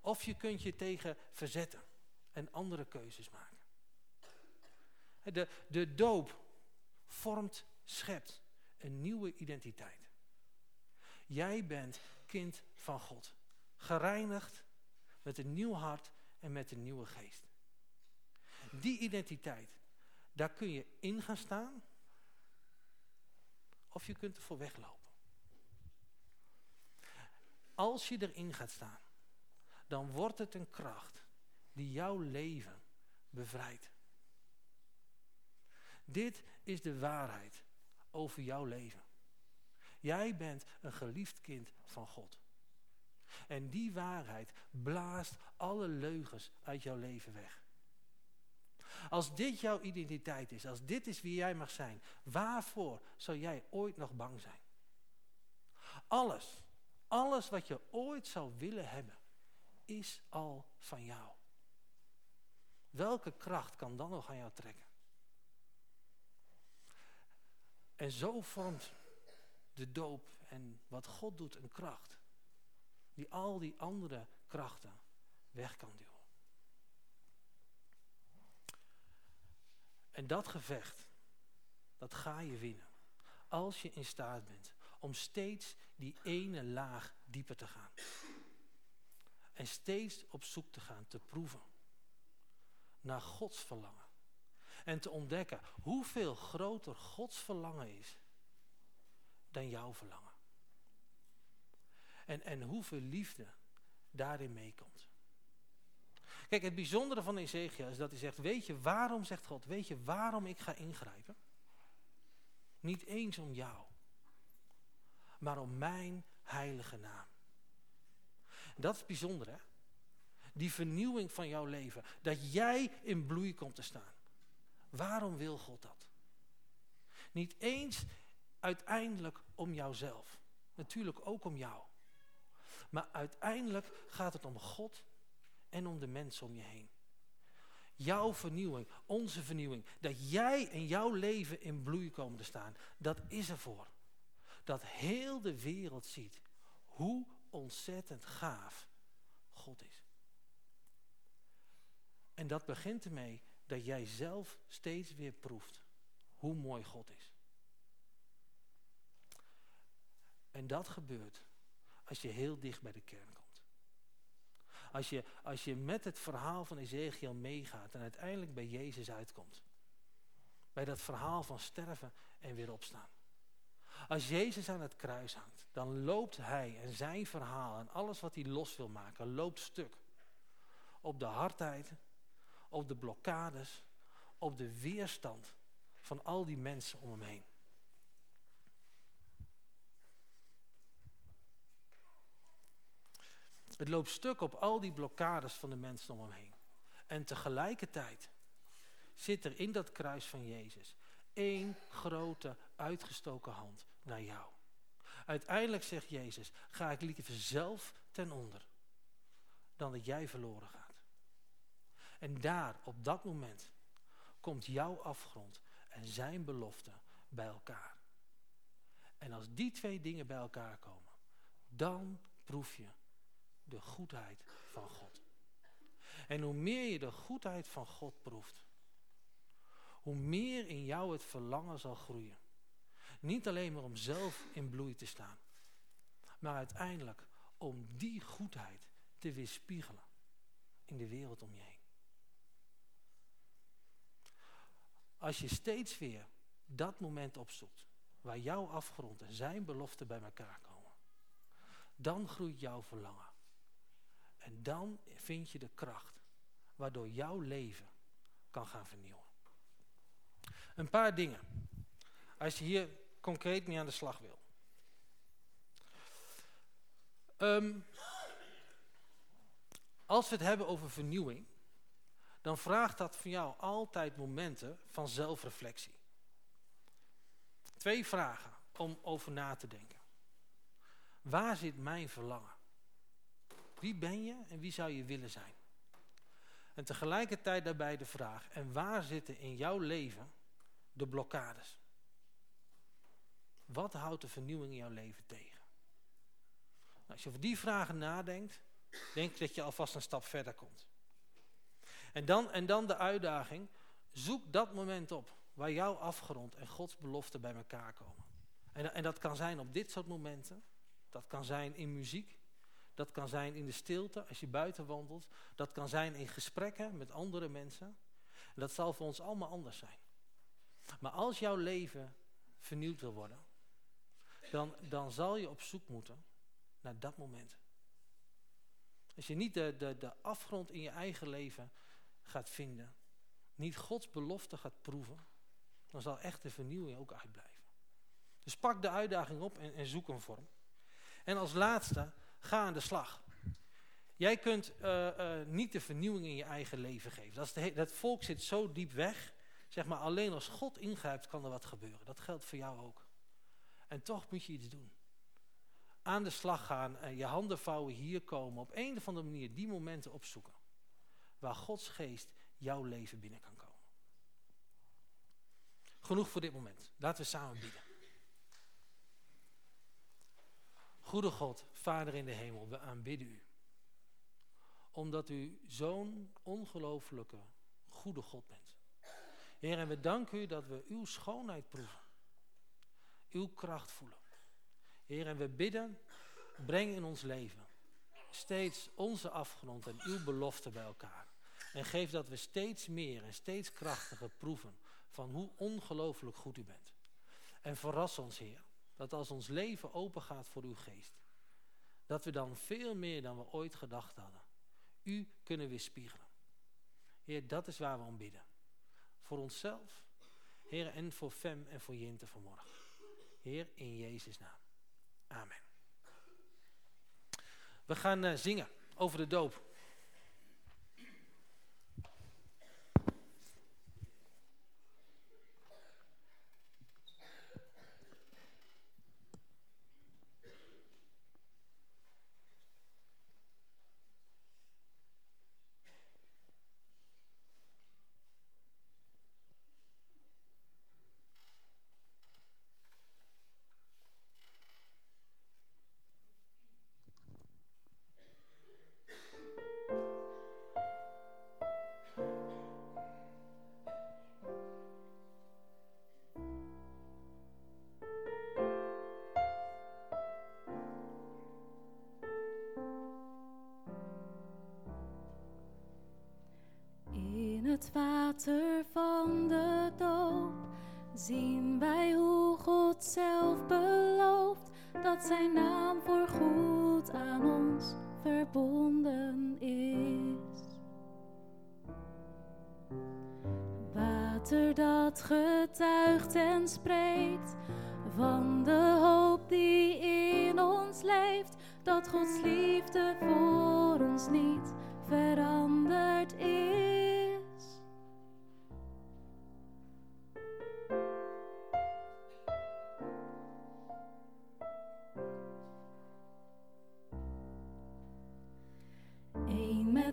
Of je kunt je tegen verzetten en andere keuzes maken. De, de doop vormt, schept een nieuwe identiteit. Jij bent kind van God. Gereinigd met een nieuw hart en met een nieuwe geest. Die identiteit, daar kun je in gaan staan. Of je kunt ervoor weglopen. Als je erin gaat staan, dan wordt het een kracht die jouw leven bevrijdt. Dit is de waarheid over jouw leven. Jij bent een geliefd kind van God. En die waarheid blaast alle leugens uit jouw leven weg. Als dit jouw identiteit is, als dit is wie jij mag zijn, waarvoor zou jij ooit nog bang zijn? Alles, alles wat je ooit zou willen hebben, is al van jou. Welke kracht kan dan nog aan jou trekken? En zo vormt de doop en wat God doet een kracht. Die al die andere krachten weg kan duwen. En dat gevecht, dat ga je winnen. Als je in staat bent om steeds die ene laag dieper te gaan. En steeds op zoek te gaan, te proeven. Naar Gods verlangen. En te ontdekken hoeveel groter Gods verlangen is dan jouw verlangen. En, en hoeveel liefde daarin meekomt. Kijk, het bijzondere van Ezekiel is dat hij zegt, weet je waarom, zegt God, weet je waarom ik ga ingrijpen? Niet eens om jou, maar om mijn heilige naam. Dat is bijzonder, hè? Die vernieuwing van jouw leven. Dat jij in bloei komt te staan. Waarom wil God dat? Niet eens uiteindelijk om jouzelf. Natuurlijk ook om jou. Maar uiteindelijk gaat het om God en om de mensen om je heen. Jouw vernieuwing, onze vernieuwing. Dat jij en jouw leven in bloei komen te staan. Dat is ervoor. Dat heel de wereld ziet hoe ontzettend gaaf God is. En dat begint ermee dat jij zelf steeds weer proeft hoe mooi God is. En dat gebeurt als je heel dicht bij de kern komt. Als je, als je met het verhaal van Ezekiel meegaat en uiteindelijk bij Jezus uitkomt. Bij dat verhaal van sterven en weer opstaan. Als Jezus aan het kruis hangt, dan loopt hij en zijn verhaal en alles wat hij los wil maken, loopt stuk. Op de hardheid, op de blokkades, op de weerstand van al die mensen om hem heen. Het loopt stuk op al die blokkades van de mensen om hem heen. En tegelijkertijd zit er in dat kruis van Jezus één grote uitgestoken hand naar jou. Uiteindelijk zegt Jezus, ga ik liever zelf ten onder dan dat jij verloren gaat. En daar, op dat moment, komt jouw afgrond en zijn belofte bij elkaar. En als die twee dingen bij elkaar komen, dan proef je de goedheid van God. En hoe meer je de goedheid van God proeft, hoe meer in jou het verlangen zal groeien. Niet alleen maar om zelf in bloei te staan, maar uiteindelijk om die goedheid te weerspiegelen in de wereld om je heen. Als je steeds weer dat moment opzoekt, waar jouw afgrond en zijn beloften bij elkaar komen, dan groeit jouw verlangen. En dan vind je de kracht waardoor jouw leven kan gaan vernieuwen. Een paar dingen. Als je hier concreet mee aan de slag wil. Ehm, als we het hebben over vernieuwing, dan vraagt dat van jou altijd momenten van zelfreflectie. Twee vragen om over na te denken. Waar zit mijn verlangen? Wie ben je en wie zou je willen zijn? En tegelijkertijd daarbij de vraag, en waar zitten in jouw leven de blokkades? Wat houdt de vernieuwing in jouw leven tegen? Nou, als je over die vragen nadenkt, denk ik dat je alvast een stap verder komt. En dan, en dan de uitdaging, zoek dat moment op waar jouw afgrond en Gods belofte bij elkaar komen. En, en dat kan zijn op dit soort momenten, dat kan zijn in muziek, dat kan zijn in de stilte als je buiten wandelt, dat kan zijn in gesprekken met andere mensen. En dat zal voor ons allemaal anders zijn. Maar als jouw leven vernieuwd wil worden, dan, dan zal je op zoek moeten naar dat moment. Als je niet de, de, de afgrond in je eigen leven gaat vinden, niet Gods belofte gaat proeven, dan zal echt de vernieuwing ook uitblijven. Dus pak de uitdaging op en, en zoek een vorm. En als laatste, ga aan de slag. Jij kunt uh, uh, niet de vernieuwing in je eigen leven geven. Dat, is dat volk zit zo diep weg. Zeg maar, alleen als God ingrijpt kan er wat gebeuren. Dat geldt voor jou ook. En toch moet je iets doen. Aan de slag gaan, en je handen vouwen, hier komen. Op een of andere manier die momenten opzoeken. Waar Gods geest jouw leven binnen kan komen. Genoeg voor dit moment. Laten we samen bieden. Goede God, Vader in de hemel, we aanbidden u. Omdat u zo'n ongelooflijke goede God bent. Heer, en we danken u dat we uw schoonheid proeven. Uw kracht voelen. Heer, en we bidden, breng in ons leven steeds onze afgrond en uw belofte bij elkaar. En geef dat we steeds meer en steeds krachtiger proeven van hoe ongelooflijk goed u bent. En verras ons, Heer, dat als ons leven open gaat voor uw geest, dat we dan veel meer dan we ooit gedacht hadden, u kunnen weerspiegelen. Heer, dat is waar we om bidden. Voor onszelf, Heer, en voor Fem en voor Jinte vanmorgen. Heer, in Jezus' naam. Amen. We gaan uh, zingen over de doop.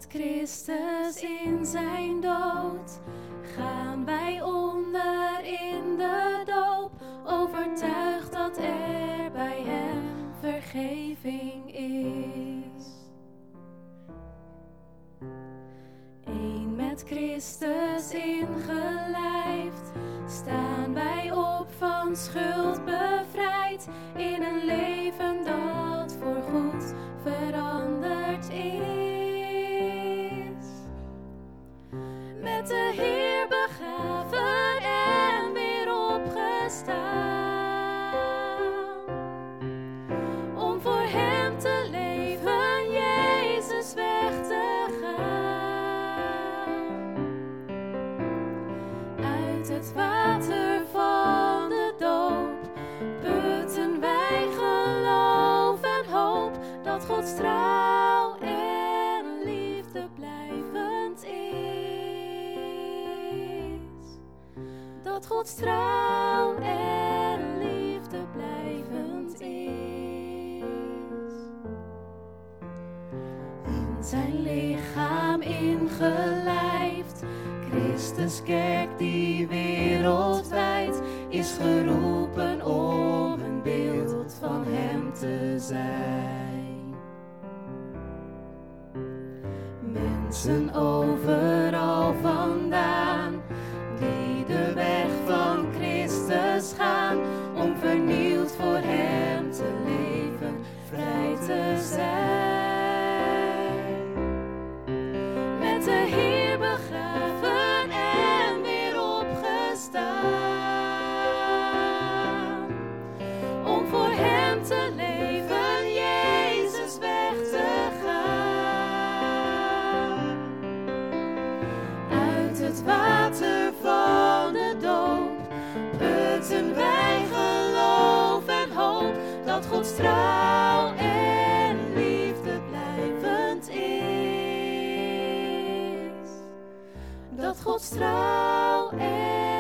Christus in zijn dood. Gaan wij onder in de doop, overtuigd dat er bij hem vergeving is. Eén met Christus Gods trouw en liefde blijvend is. In zijn lichaam ingelijfd Christuskerk die wereldwijd is geroepen om een beeld van Hem te zijn. Mensen overal Gods trouw en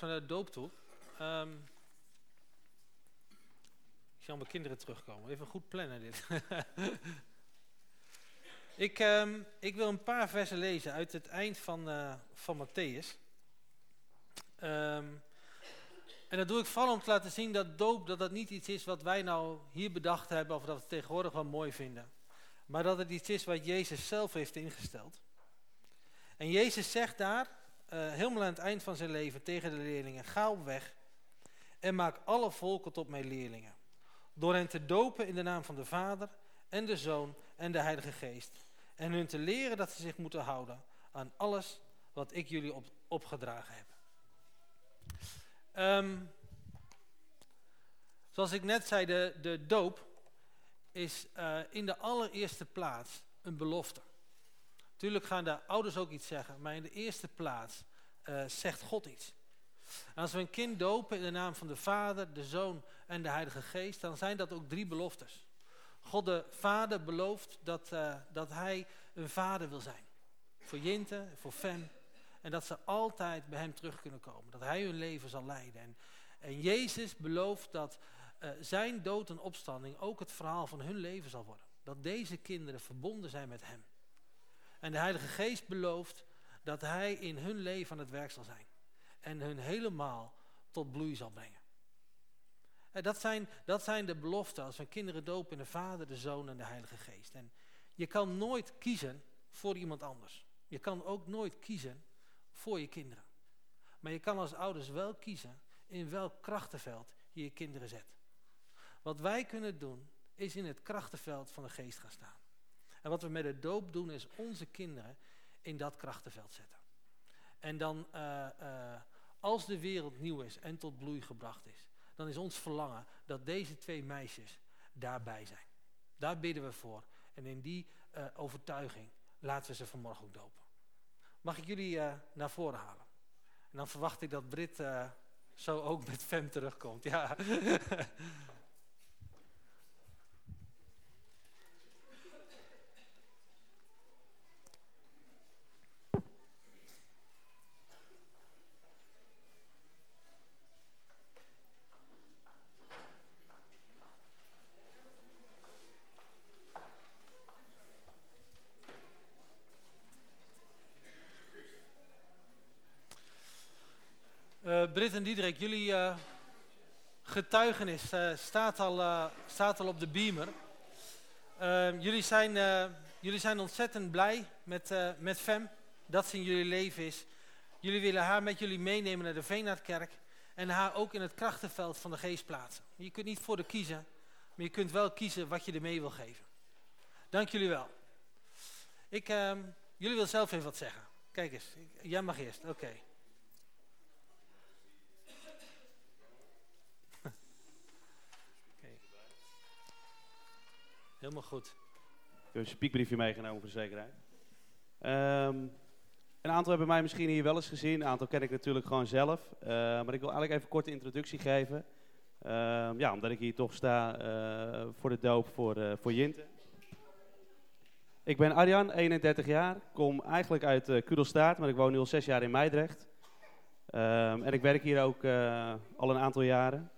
langs naar de doop toe. Ehm, ik zie al mijn kinderen terugkomen. Even goed plannen dit. (laughs) ik, ehm, ik wil een paar versen lezen uit het eind van, eh, van Matthäus. Ehm, en dat doe ik vooral om te laten zien dat doop dat dat niet iets is wat wij nou hier bedacht hebben of dat we tegenwoordig wel mooi vinden. Maar dat het iets is wat Jezus zelf heeft ingesteld. En Jezus zegt daar, eh, helemaal aan het eind van zijn leven tegen de leerlingen, ga op weg en maak alle volken tot mijn leerlingen. Door hen te dopen in de naam van de Vader en de Zoon en de Heilige Geest. En hun te leren dat ze zich moeten houden aan alles wat ik jullie op, opgedragen heb. Ehm, zoals ik net zei, de, de doop is uh, in de allereerste plaats een belofte. Tuurlijk gaan de ouders ook iets zeggen, maar in de eerste plaats uh, zegt God iets. Als we een kind dopen in de naam van de Vader, de Zoon en de Heilige Geest, dan zijn dat ook drie beloftes. God de Vader belooft dat, uh, dat Hij een vader wil zijn. Voor Jinte, voor Fem. En dat ze altijd bij Hem terug kunnen komen. Dat Hij hun leven zal leiden. En, en Jezus belooft dat uh, zijn dood en opstanding ook het verhaal van hun leven zal worden. Dat deze kinderen verbonden zijn met Hem. En de Heilige Geest belooft dat Hij in hun leven aan het werk zal zijn. En hun helemaal tot bloei zal brengen. En dat, zijn, dat zijn de beloften als we kinderen dopen in de Vader, de Zoon en de Heilige Geest. En je kan nooit kiezen voor iemand anders. Je kan ook nooit kiezen voor je kinderen. Maar je kan als ouders wel kiezen in welk krachtenveld je je kinderen zet. Wat wij kunnen doen, is in het krachtenveld van de geest gaan staan. En wat we met de doop doen, is onze kinderen in dat krachtenveld zetten. En dan, uh, uh, als de wereld nieuw is en tot bloei gebracht is, dan is ons verlangen dat deze twee meisjes daarbij zijn. Daar bidden we voor. En in die uh, overtuiging laten we ze vanmorgen ook dopen. Mag ik jullie naar voren halen? En dan verwacht ik dat Brit zo ook met Fem terugkomt. Ja. (laughs) Uh, Britt en Diederik, jullie uh, getuigenis uh, staat, al, staat al op de beamer. jullie, zijn, jullie zijn ontzettend blij met, met Fem, dat ze in jullie leven is. Jullie willen haar met jullie meenemen naar de Veenaardkerk en haar ook in het krachtenveld van de geest plaatsen. Je kunt niet voor de kiezen, maar je kunt wel kiezen wat je ermee wil geven. Dank jullie wel. Ik, jullie willen zelf even wat zeggen. Kijk eens, jij mag eerst, oké. Helemaal goed. Ik heb een spiekbriefje meegenomen voor zekerheid. Um, een aantal hebben mij misschien hier wel eens gezien. Een aantal ken ik natuurlijk gewoon zelf. Uh, maar ik wil eigenlijk even een korte introductie geven. Uh, ja, omdat ik hier toch sta uh, voor de doop voor, voor Jinte. Ik ben Arjan, 31 jaar. Kom eigenlijk uit Kudelstaart, maar ik woon nu al zes jaar in Meidrecht. Um, en ik werk hier ook al een aantal jaren.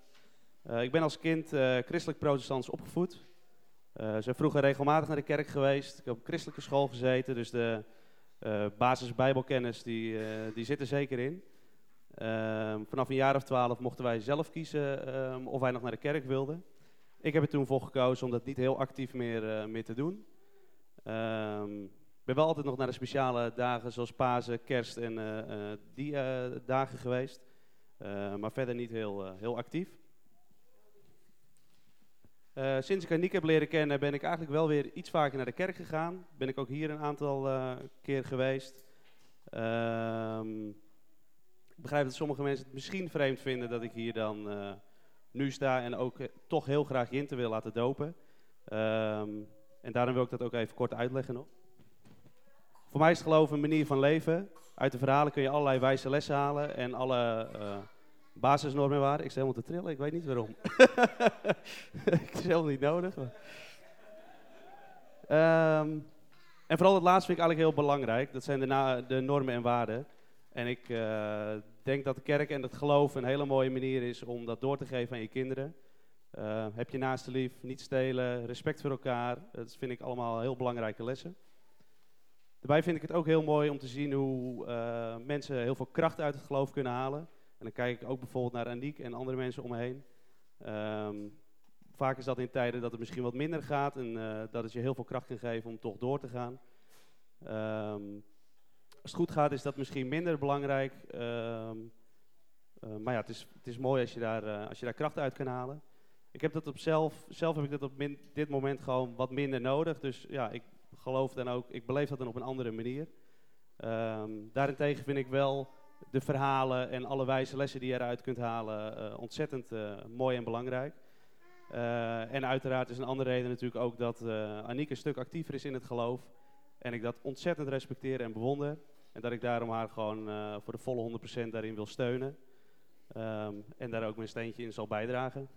ik ben als kind christelijk-protestants opgevoed. Uh, zijn vroeger regelmatig naar de kerk geweest. Ik heb op christelijke school gezeten, dus de uh, basis bijbelkennis die, uh, die zit er zeker in. Ehm, vanaf een jaar of twaalf mochten wij zelf kiezen um, of wij nog naar de kerk wilden. Ik heb er toen voor gekozen om dat niet heel actief meer, meer te doen. Ik ben wel altijd nog naar de speciale dagen zoals Pasen, Kerst en die dagen geweest. maar verder niet heel, heel actief. Uh, sinds ik Aniek heb leren kennen ben ik eigenlijk wel weer iets vaker naar de kerk gegaan. Ben ik ook hier een aantal uh, keer geweest. Um, ik begrijp dat sommige mensen het misschien vreemd vinden dat ik hier dan uh, nu sta en ook toch heel graag Jinte wil laten dopen. Um, en daarom wil ik dat ook even kort uitleggen nog. Voor mij is geloof een manier van leven. Uit de verhalen kun je allerlei wijze lessen halen en alle basisnormen waren. Ik sta helemaal te trillen, ik weet niet waarom. (laughs) ik is helemaal niet nodig. Um, en vooral het laatste vind ik eigenlijk heel belangrijk. Dat zijn de, de normen en waarden. En ik uh, denk dat de kerk en het geloof een hele mooie manier is om dat door te geven aan je kinderen. Uh, heb je naaste lief, niet stelen, respect voor elkaar. Dat vind ik allemaal heel belangrijke lessen. Daarbij vind ik het ook heel mooi om te zien hoe uh, mensen heel veel kracht uit het geloof kunnen halen. En dan kijk ik ook bijvoorbeeld naar Aniek en andere mensen om me heen. Um, vaak is dat in tijden dat het misschien wat minder gaat en uh, dat het je heel veel kracht kan geven om toch door te gaan. Um, als het goed gaat is dat misschien minder belangrijk. Um, uh, maar ja, het is, het is mooi als je, daar, uh, als je daar kracht uit kan halen. Ik heb dat op zelf, zelf heb ik dat op dit moment gewoon wat minder nodig. Dus ja, ik geloof dan ook, ik beleef dat dan op een andere manier. Daarentegen vind ik wel de verhalen en alle wijze lessen die je eruit kunt halen eh, ontzettend eh, mooi en belangrijk. Eh, en uiteraard is een andere reden natuurlijk ook dat uh, Aniek een stuk actiever is in het geloof. En ik dat ontzettend respecteer en bewonder. En dat ik daarom haar gewoon uh, voor de volle 100% daarin wil steunen. Um, en daar ook mijn steentje in zal bijdragen.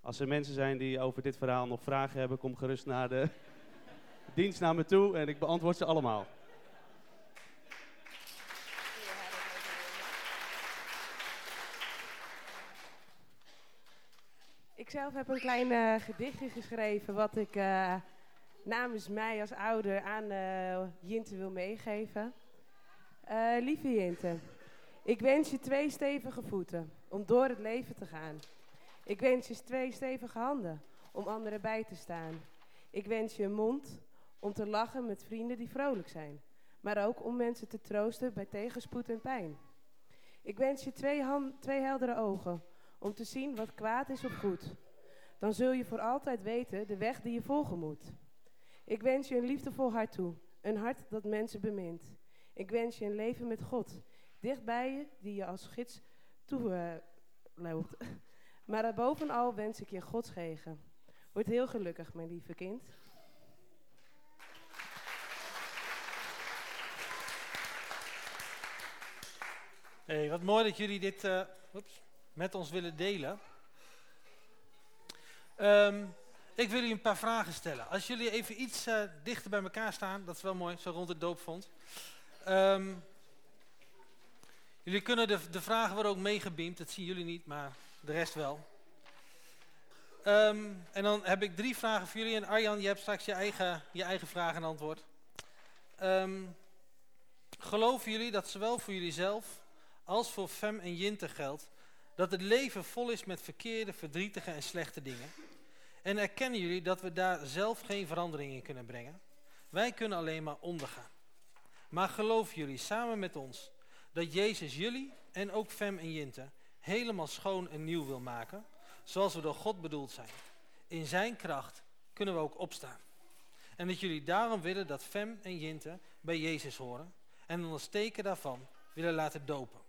Als er mensen zijn die over dit verhaal nog vragen hebben, kom gerust naar de (laughs) dienst naar me toe en ik beantwoord ze allemaal. Ik zelf heb een klein uh, gedichtje geschreven wat ik uh, namens mij als ouder aan uh, Jinte wil meegeven. lieve Jinte, ik wens je twee stevige voeten om door het leven te gaan. Ik wens je twee stevige handen om anderen bij te staan. Ik wens je een mond om te lachen met vrienden die vrolijk zijn, maar ook om mensen te troosten bij tegenspoed en pijn. Ik wens je twee, twee heldere ogen om te zien wat kwaad is of goed. Dan zul je voor altijd weten de weg die je volgen moet. Ik wens je een liefdevol hart toe, een hart dat mensen bemint. Ik wens je een leven met God, dicht bij je, die je als gids toeloopt. Uh, (laughs) maar bovenal wens ik je Gods zegen. Word heel gelukkig, mijn lieve kind. Hey, wat mooi dat jullie dit ups, met ons willen delen. Um, ik wil jullie een paar vragen stellen. Als jullie even iets uh, dichter bij elkaar staan, dat is wel mooi, zo rond het doopvond. Um, jullie kunnen de, de vragen worden ook meegebeamd, dat zien jullie niet, maar de rest wel. Um, en dan heb ik drie vragen voor jullie. En Arjan, je hebt straks je eigen, je eigen vraag en antwoord. Um, geloven jullie dat zowel voor jullie zelf als voor Fem en Jinte geldt dat het leven vol is met verkeerde, verdrietige en slechte dingen? En erkennen jullie dat we daar zelf geen verandering in kunnen brengen? Wij kunnen alleen maar ondergaan. Maar geloven jullie samen met ons dat Jezus jullie en ook Fem en Jinte helemaal schoon en nieuw wil maken, zoals we door God bedoeld zijn. In zijn kracht kunnen we ook opstaan. En dat jullie daarom willen dat Fem en Jinte bij Jezus horen en onder steken daarvan willen laten dopen.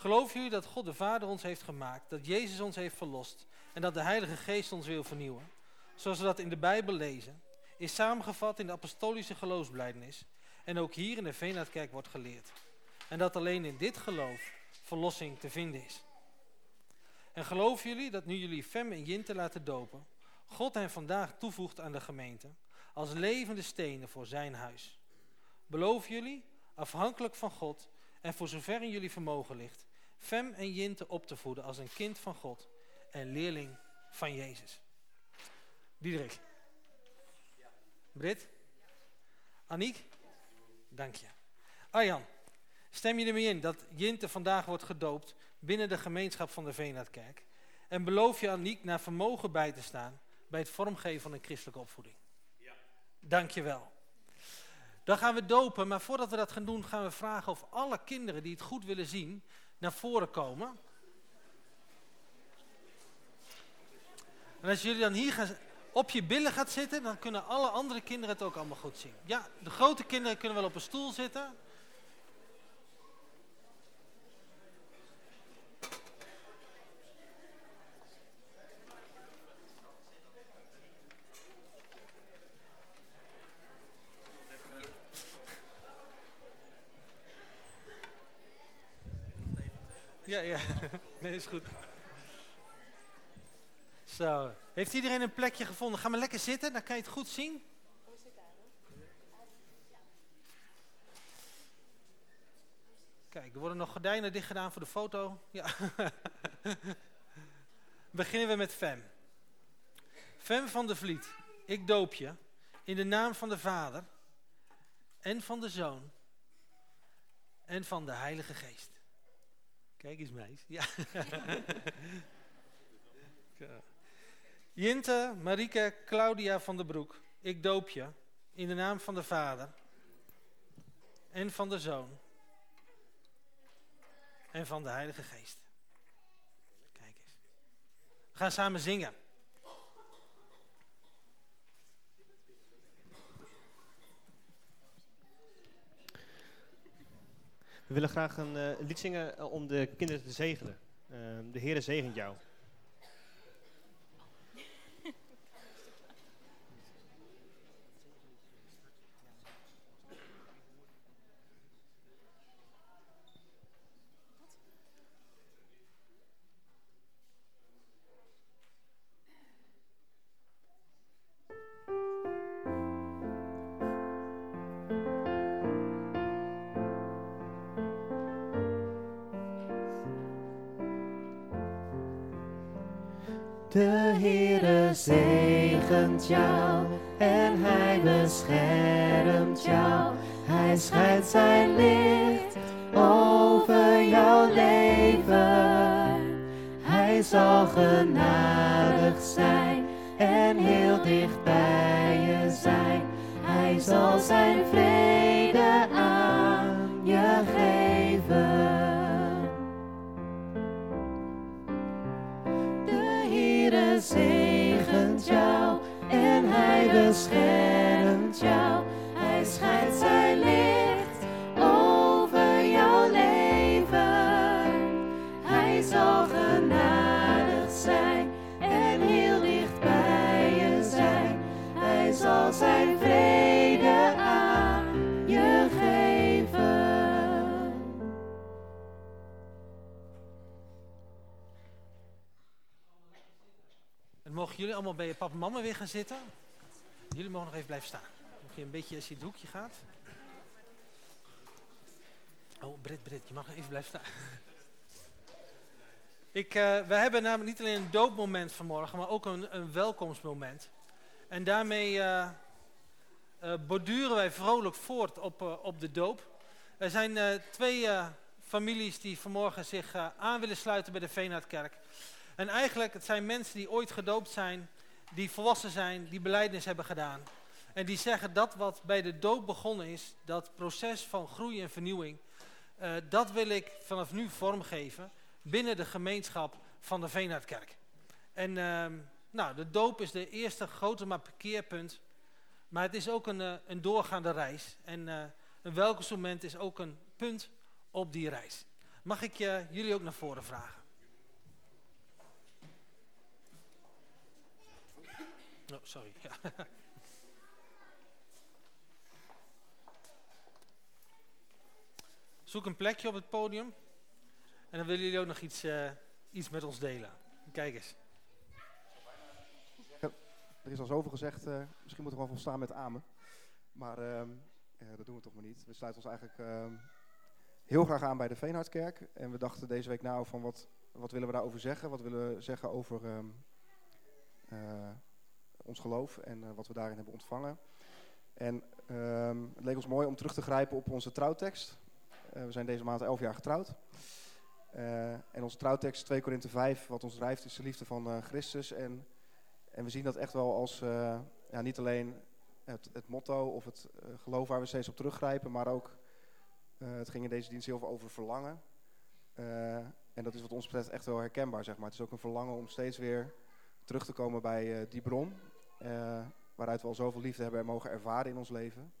Geloven jullie dat God de Vader ons heeft gemaakt, dat Jezus ons heeft verlost en dat de Heilige Geest ons wil vernieuwen? Zoals we dat in de Bijbel lezen, is samengevat in de apostolische geloofsbelijdenis en ook hier in de Veenaardkerk wordt geleerd. En dat alleen in dit geloof verlossing te vinden is. En geloven jullie dat nu jullie Fem en Jinte laten dopen, God hen vandaag toevoegt aan de gemeente als levende stenen voor zijn huis? Beloven jullie, afhankelijk van God en voor zover in jullie vermogen ligt, Fem en Jinte op te voeden als een kind van God en leerling van Jezus? Diederik. Brit? Aniek? Dank je. Arjan, stem je ermee in dat Jinte vandaag wordt gedoopt binnen de gemeenschap van de Veenaardkerk? En beloof je Aniek naar vermogen bij te staan bij het vormgeven van een christelijke opvoeding? Ja. Dank je wel. Dan gaan we dopen, maar voordat we dat gaan doen gaan we vragen of alle kinderen die het goed willen zien naar voren komen. En als jullie dan hier gaan, op je billen gaat zitten, dan kunnen alle andere kinderen het ook allemaal goed zien. Ja, de grote kinderen kunnen wel op een stoel zitten. Ja, ja. (laughs) Nee, is goed. Zo. Heeft iedereen een plekje gevonden? Ga maar lekker zitten, dan kan je het goed zien. Kijk, er worden nog gordijnen dicht gedaan voor de foto. Ja. (laughs) Beginnen we met Fem. Fem van de Vliet, ik doop je in de naam van de Vader en van de Zoon en van de Heilige Geest. Kijk eens meis. Ja. Jinte, Marieke, Claudia van der Broek, ik doop je in de naam van de Vader en van de Zoon en van de Heilige Geest. Kijk eens. We gaan samen zingen. We willen graag een eh, lied zingen eh, om de kinderen te zegenen. Ehm, de Heere zegent jou. Jullie mogen nog even blijven staan. Mag je een beetje als je het hoekje gaat. Oh, Brit, Brit, je mag nog even blijven staan. (laughs) Ik, eh, we hebben namelijk niet alleen een doopmoment vanmorgen, maar ook een, een welkomstmoment. En daarmee eh, eh, borduren wij vrolijk voort op, op de doop. Er zijn twee families die vanmorgen zich aan willen sluiten bij de Veenhardkerk. En eigenlijk, het zijn mensen die ooit gedoopt zijn, die volwassen zijn, die beleidnis hebben gedaan. En die zeggen dat wat bij de doop begonnen is, dat proces van groei en vernieuwing, eh, dat wil ik vanaf nu vormgeven binnen de gemeenschap van de Veenhardkerk. En ehm, nou, de doop is de eerste grote maar parkeerpunt, maar het is ook een, eh, een doorgaande reis. En eh, een welkomstmoment is ook een punt op die reis. Mag ik jullie ook naar voren vragen? Oh, sorry. Ja. (laughs) Zoek een plekje op het podium. En dan willen jullie ook nog iets, eh, iets met ons delen. Kijk eens. Er is al zoveel gezegd, eh, misschien moeten we gewoon volstaan met amen. Maar ehm, ja, dat doen we toch maar niet. We sluiten ons eigenlijk ehm, heel graag aan bij de Veenhardkerk. En we dachten deze week nou van wat, wat willen we daarover zeggen? Wat willen we zeggen over ehm, eh, ons geloof en eh, wat we daarin hebben ontvangen? En ehm, het leek ons mooi om terug te grijpen op onze trouwtekst. Eh, we zijn deze maand elf jaar getrouwd. Eh, en onze trouwtekst 2 Korinthe 5, wat ons drijft, is de liefde van Christus. En, en we zien dat echt wel als ja, niet alleen het, het motto of het geloof waar we steeds op teruggrijpen, maar ook, het ging in deze dienst heel veel over verlangen. En dat is wat ons betreft echt wel herkenbaar, zeg maar. Het is ook een verlangen om steeds weer terug te komen bij die bron, eh, waaruit we al zoveel liefde hebben en mogen ervaren in ons leven.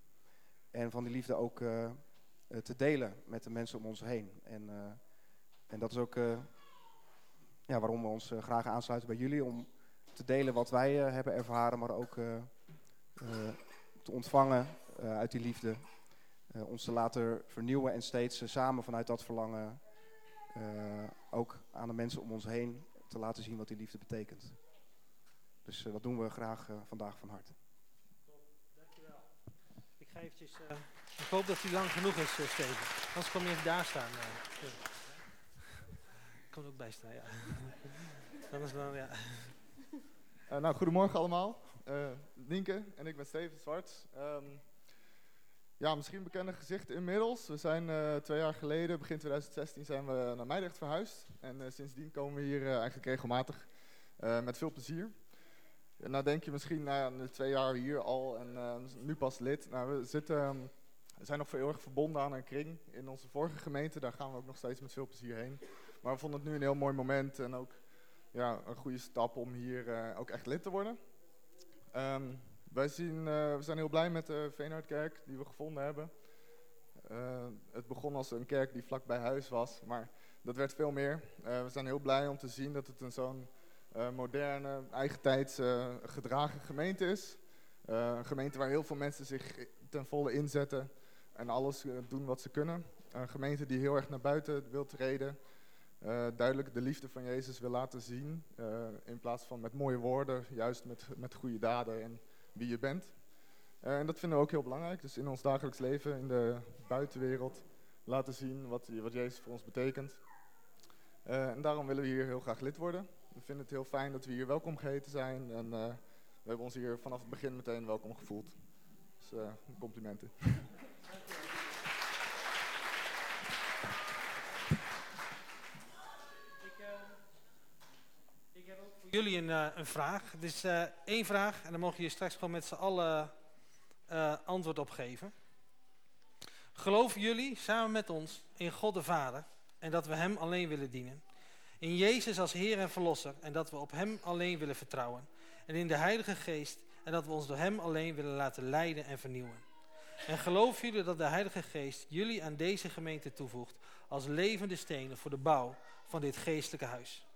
En van die liefde ook eh, eh, te delen met de mensen om ons heen. En, en dat is ook ja, waarom we ons graag aansluiten bij jullie. Om te delen wat wij hebben ervaren, maar ook te ontvangen uit die liefde. Ons te laten vernieuwen en steeds samen vanuit dat verlangen ook aan de mensen om ons heen te laten zien wat die liefde betekent. Dus eh, dat doen we graag eh, vandaag van harte. Dankjewel. Ik ga eventjes... eh, ik hoop dat hij lang genoeg is, eh, Steven. Anders kom je even daar staan. eh. Ik kom er ook bij staan, ja. Anders dan, ja. Eh, nou, goedemorgen allemaal. Eh Nienke en ik ben Steven Zwart. Ehm, ja, misschien bekende gezichten inmiddels. We zijn eh, twee jaar geleden, begin 2016, zijn we naar Meidrecht verhuisd. En eh, sindsdien komen we hier eh, eigenlijk regelmatig eh, met veel plezier. En nou denk je misschien, nou ja, twee jaar hier al en eh, nu pas lid. Nou, we, zitten, ehm, zijn nog heel erg verbonden aan een kring in onze vorige gemeente. Daar gaan we ook nog steeds met veel plezier heen. Maar we vonden het nu een heel mooi moment en ook ja, een goede stap om hier eh, ook echt lid te worden. Ehm, wij zien, eh, we zijn heel blij met de Veenhardkerk die we gevonden hebben. Het begon als een kerk die vlak bij huis was, maar dat werd veel meer. We zijn heel blij om te zien dat het een zo'n moderne, eigentijds eh, gedragen gemeente is. Eh, een gemeente waar heel veel mensen zich ten volle inzetten en alles eh, doen wat ze kunnen. Een gemeente die heel erg naar buiten wil treden. eh, duidelijk de liefde van Jezus wil laten zien. eh, in plaats van met mooie woorden, juist met, met goede daden en wie je bent. Eh, en dat vinden we ook heel belangrijk. Dus in ons dagelijks leven, in de buitenwereld, laten zien wat, wat Jezus voor ons betekent. Eh, en daarom willen we hier heel graag lid worden. We vinden het heel fijn dat we hier welkom geheten zijn. En eh, we hebben ons hier vanaf het begin meteen welkom gevoeld. Dus eh, complimenten. Ik heb ook voor jullie een, eh, een vraag. Het is eh, één vraag en dan mogen jullie straks gewoon met z'n allen eh, antwoord op geven. Geloven jullie samen met ons in God de Vader en dat we Hem alleen willen dienen? In Jezus als Heer en Verlosser en dat we op Hem alleen willen vertrouwen? En in de Heilige Geest en dat we ons door Hem alleen willen laten leiden en vernieuwen? En geloven jullie dat de Heilige Geest jullie aan deze gemeente toevoegt als levende stenen voor de bouw van dit geestelijke huis?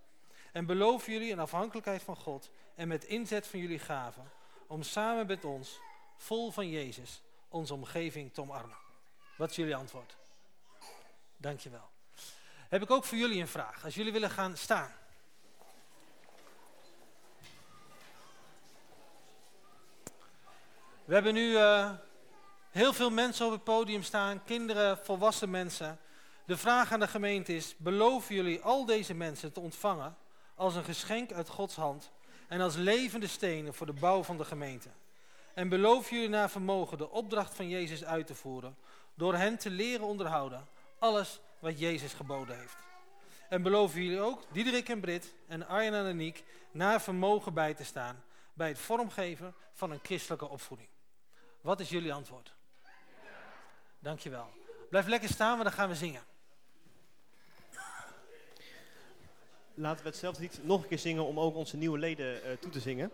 En beloven jullie in afhankelijkheid van God en met inzet van jullie gaven om samen met ons, vol van Jezus, onze omgeving te omarmen? Wat is jullie antwoord? Dankjewel. Heb ik ook voor jullie een vraag. Als jullie willen gaan staan. We hebben nu eh, heel veel mensen op het podium staan, kinderen, volwassen mensen. De vraag aan de gemeente is, beloven jullie al deze mensen te ontvangen als een geschenk uit Gods hand en als levende stenen voor de bouw van de gemeente? En beloven jullie naar vermogen de opdracht van Jezus uit te voeren door hen te leren onderhouden alles wat Jezus geboden heeft? En beloven jullie ook, Diederik en Brit en Arjen en Aniek, naar vermogen bij te staan bij het vormgeven van een christelijke opvoeding? Wat is jullie antwoord? Dankjewel. Blijf lekker staan, want dan gaan we zingen. Laten we hetzelfde lied nog een keer zingen om ook onze nieuwe leden eh, toe te zingen.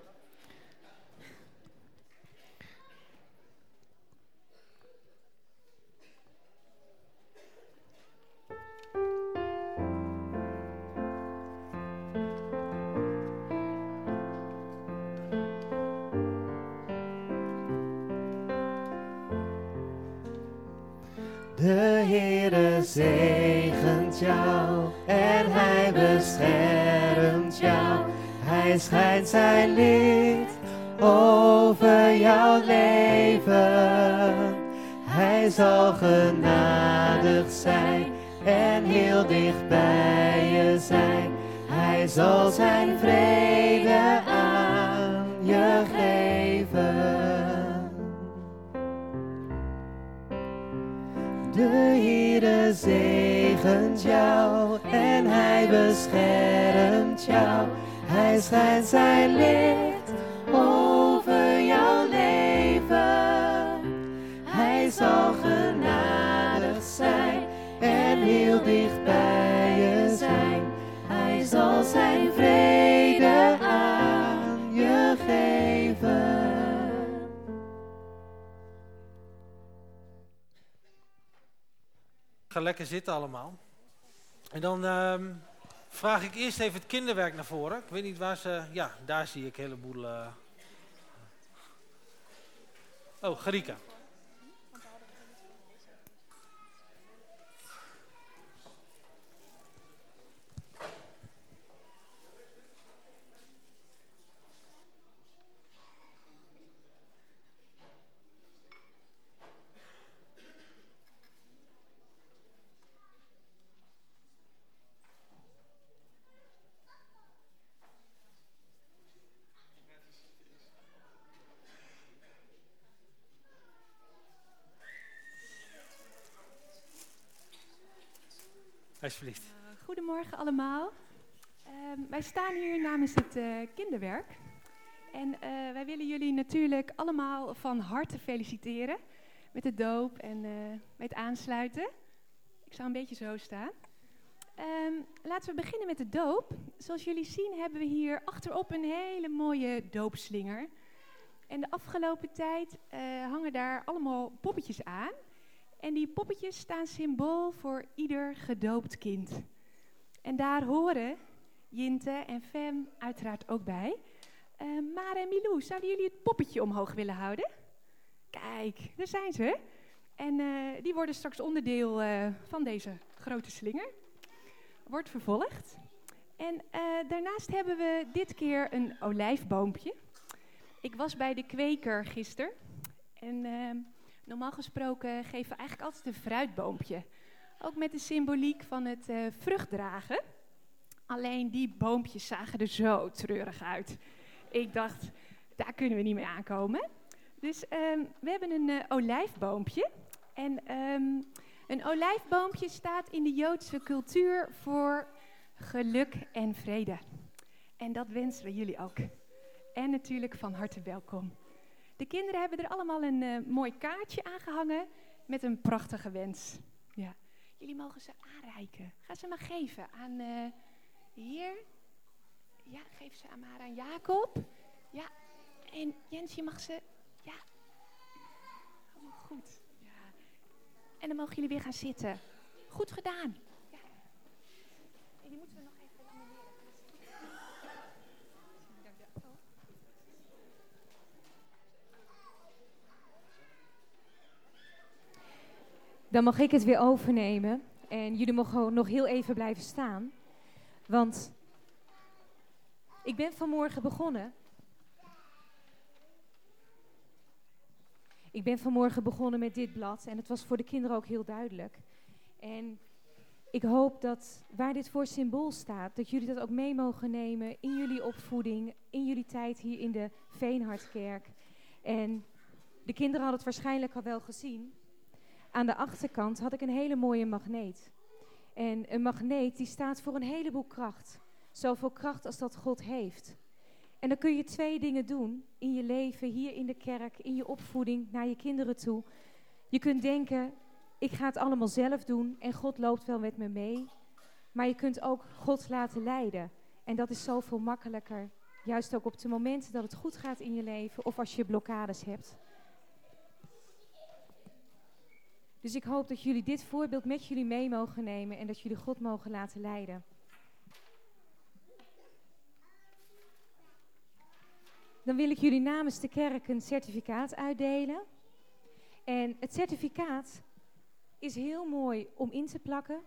Zijn en heel dicht bij je zijn. Hij zal zijn vrede aan je geven. De Heere zegent jou en Hij beschermt jou. Hij schijnt zijn licht over jouw leven. Hij zal zal zijn vrede aan je geven. Ga lekker zitten allemaal. En dan ehm, vraag ik eerst even het kinderwerk naar voren. Ik weet niet waar ze... Ja, daar zie ik een heleboel... eh. Oh, Gerika. Uh, Goedemorgen allemaal. Ehm, wij staan hier namens het eh, kinderwerk. En eh, wij willen jullie natuurlijk allemaal van harte feliciteren met de doop en eh, met aansluiten. Ik zou een beetje zo staan. Ehm, laten we beginnen met de doop. Zoals jullie zien hebben we hier achterop een hele mooie doopslinger. En de afgelopen tijd eh, hangen daar allemaal poppetjes aan. En die poppetjes staan symbool voor ieder gedoopt kind. En daar horen Jinte en Fem uiteraard ook bij. Uh, Mare en Milou, zouden jullie het poppetje omhoog willen houden? Kijk, daar zijn ze. En uh, die worden straks onderdeel van deze grote slinger. Wordt vervolgd. En daarnaast hebben we dit keer een olijfboompje. Ik was bij de kweker gisteren. En ehm, normaal gesproken geven we eigenlijk altijd een fruitboompje. Ook met de symboliek van het vruchtdragen. Alleen die boompjes zagen er zo treurig uit. Ik dacht, daar kunnen we niet mee aankomen. Dus um, we hebben een uh, olijfboompje. En um, een olijfboompje staat in de Joodse cultuur voor geluk en vrede. En dat wensen we jullie ook. En natuurlijk van harte welkom. De kinderen hebben er allemaal een uh, mooi kaartje aangehangen met een prachtige wens. Ja. Jullie mogen ze aanreiken. Ga ze maar geven aan uh, de Heer. Ja, geef ze aan maar aan Jacob. Ja, en Jens, je mag ze... Ja. Oh, goed. Ja. En dan mogen jullie weer gaan zitten. Goed gedaan. Ja. En die moeten we nog even annuleren. Dan mag ik het weer overnemen. En jullie mogen nog heel even blijven staan. Want ik ben vanmorgen begonnen. Ik ben vanmorgen begonnen met dit blad en het was voor de kinderen ook heel duidelijk. En ik hoop dat waar dit voor symbool staat, dat jullie dat ook mee mogen nemen in jullie opvoeding, in jullie tijd hier in de Veenhardkerk. En de kinderen hadden het waarschijnlijk al wel gezien. Aan de achterkant had ik een hele mooie magneet. En een magneet die staat voor een heleboel kracht. Zoveel kracht als dat God heeft. En dan kun je twee dingen doen in je leven, hier in de kerk, in je opvoeding, naar je kinderen toe. Je kunt denken, ik ga het allemaal zelf doen en God loopt wel met me mee. Maar je kunt ook God laten leiden. En dat is zoveel makkelijker. Juist ook op de momenten dat het goed gaat in je leven of als je blokkades hebt. Dus ik hoop dat jullie dit voorbeeld met jullie mee mogen nemen en dat jullie God mogen laten leiden. Dan wil ik jullie namens de kerk een certificaat uitdelen. En het certificaat is heel mooi om in te plakken,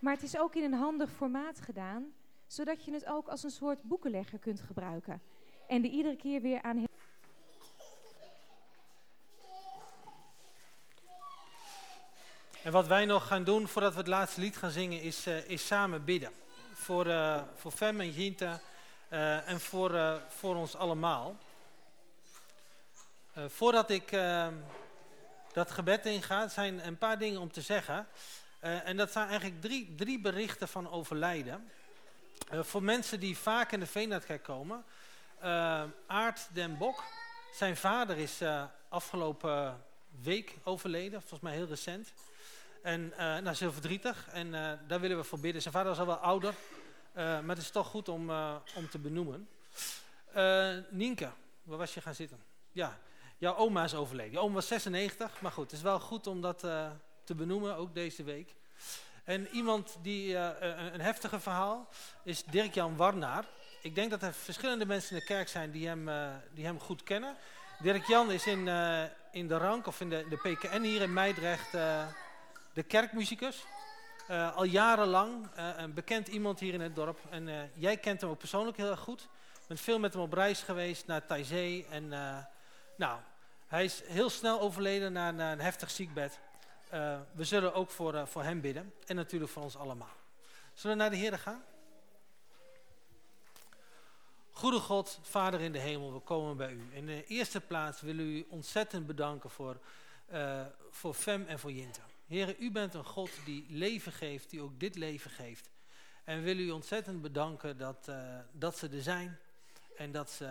maar het is ook in een handig formaat gedaan, zodat je het ook als een soort boekenlegger kunt gebruiken. En er iedere keer weer aan En wat wij nog gaan doen voordat we het laatste lied gaan zingen, is, uh, is samen bidden. Voor, uh, voor Fem en Jinta uh, en voor, voor ons allemaal. voordat ik dat gebed inga, zijn een paar dingen om te zeggen. en dat zijn eigenlijk drie, drie berichten van overlijden. voor mensen die vaak in de Veenhardkerk komen. Aart den Bok, zijn vader is afgelopen week overleden, volgens mij heel recent. En uh, nou, is heel verdrietig en uh, daar willen we voor bidden. Zijn vader was al wel ouder, uh, maar het is toch goed om, om te benoemen. Nienke, waar was je gaan zitten? Ja, jouw oma is overleden. Je oma was 96, maar goed, het is wel goed om dat te benoemen, ook deze week. En iemand die een, een heftige verhaal is Dirk-Jan Warnaar. Ik denk dat er verschillende mensen in de kerk zijn die hem, die hem goed kennen. Dirk-Jan is in, in de rank of in de, de PKN hier in Meidrecht de kerkmuzikus. Uh, al jarenlang uh, een bekend iemand hier in het dorp. En uh, jij kent hem ook persoonlijk heel erg goed. Ik ben veel met hem op reis geweest naar Taizé. En nou, hij is heel snel overleden naar, een heftig ziekbed. we zullen ook voor, voor hem bidden. En natuurlijk voor ons allemaal. Zullen we naar de Heer gaan? Goede God, Vader in de hemel, we komen bij u. In de eerste plaats willen u ontzettend bedanken voor, voor Fem en voor Jinta. Heer, u bent een God die leven geeft, die ook dit leven geeft. En we willen u ontzettend bedanken dat, uh, dat ze er zijn en dat ze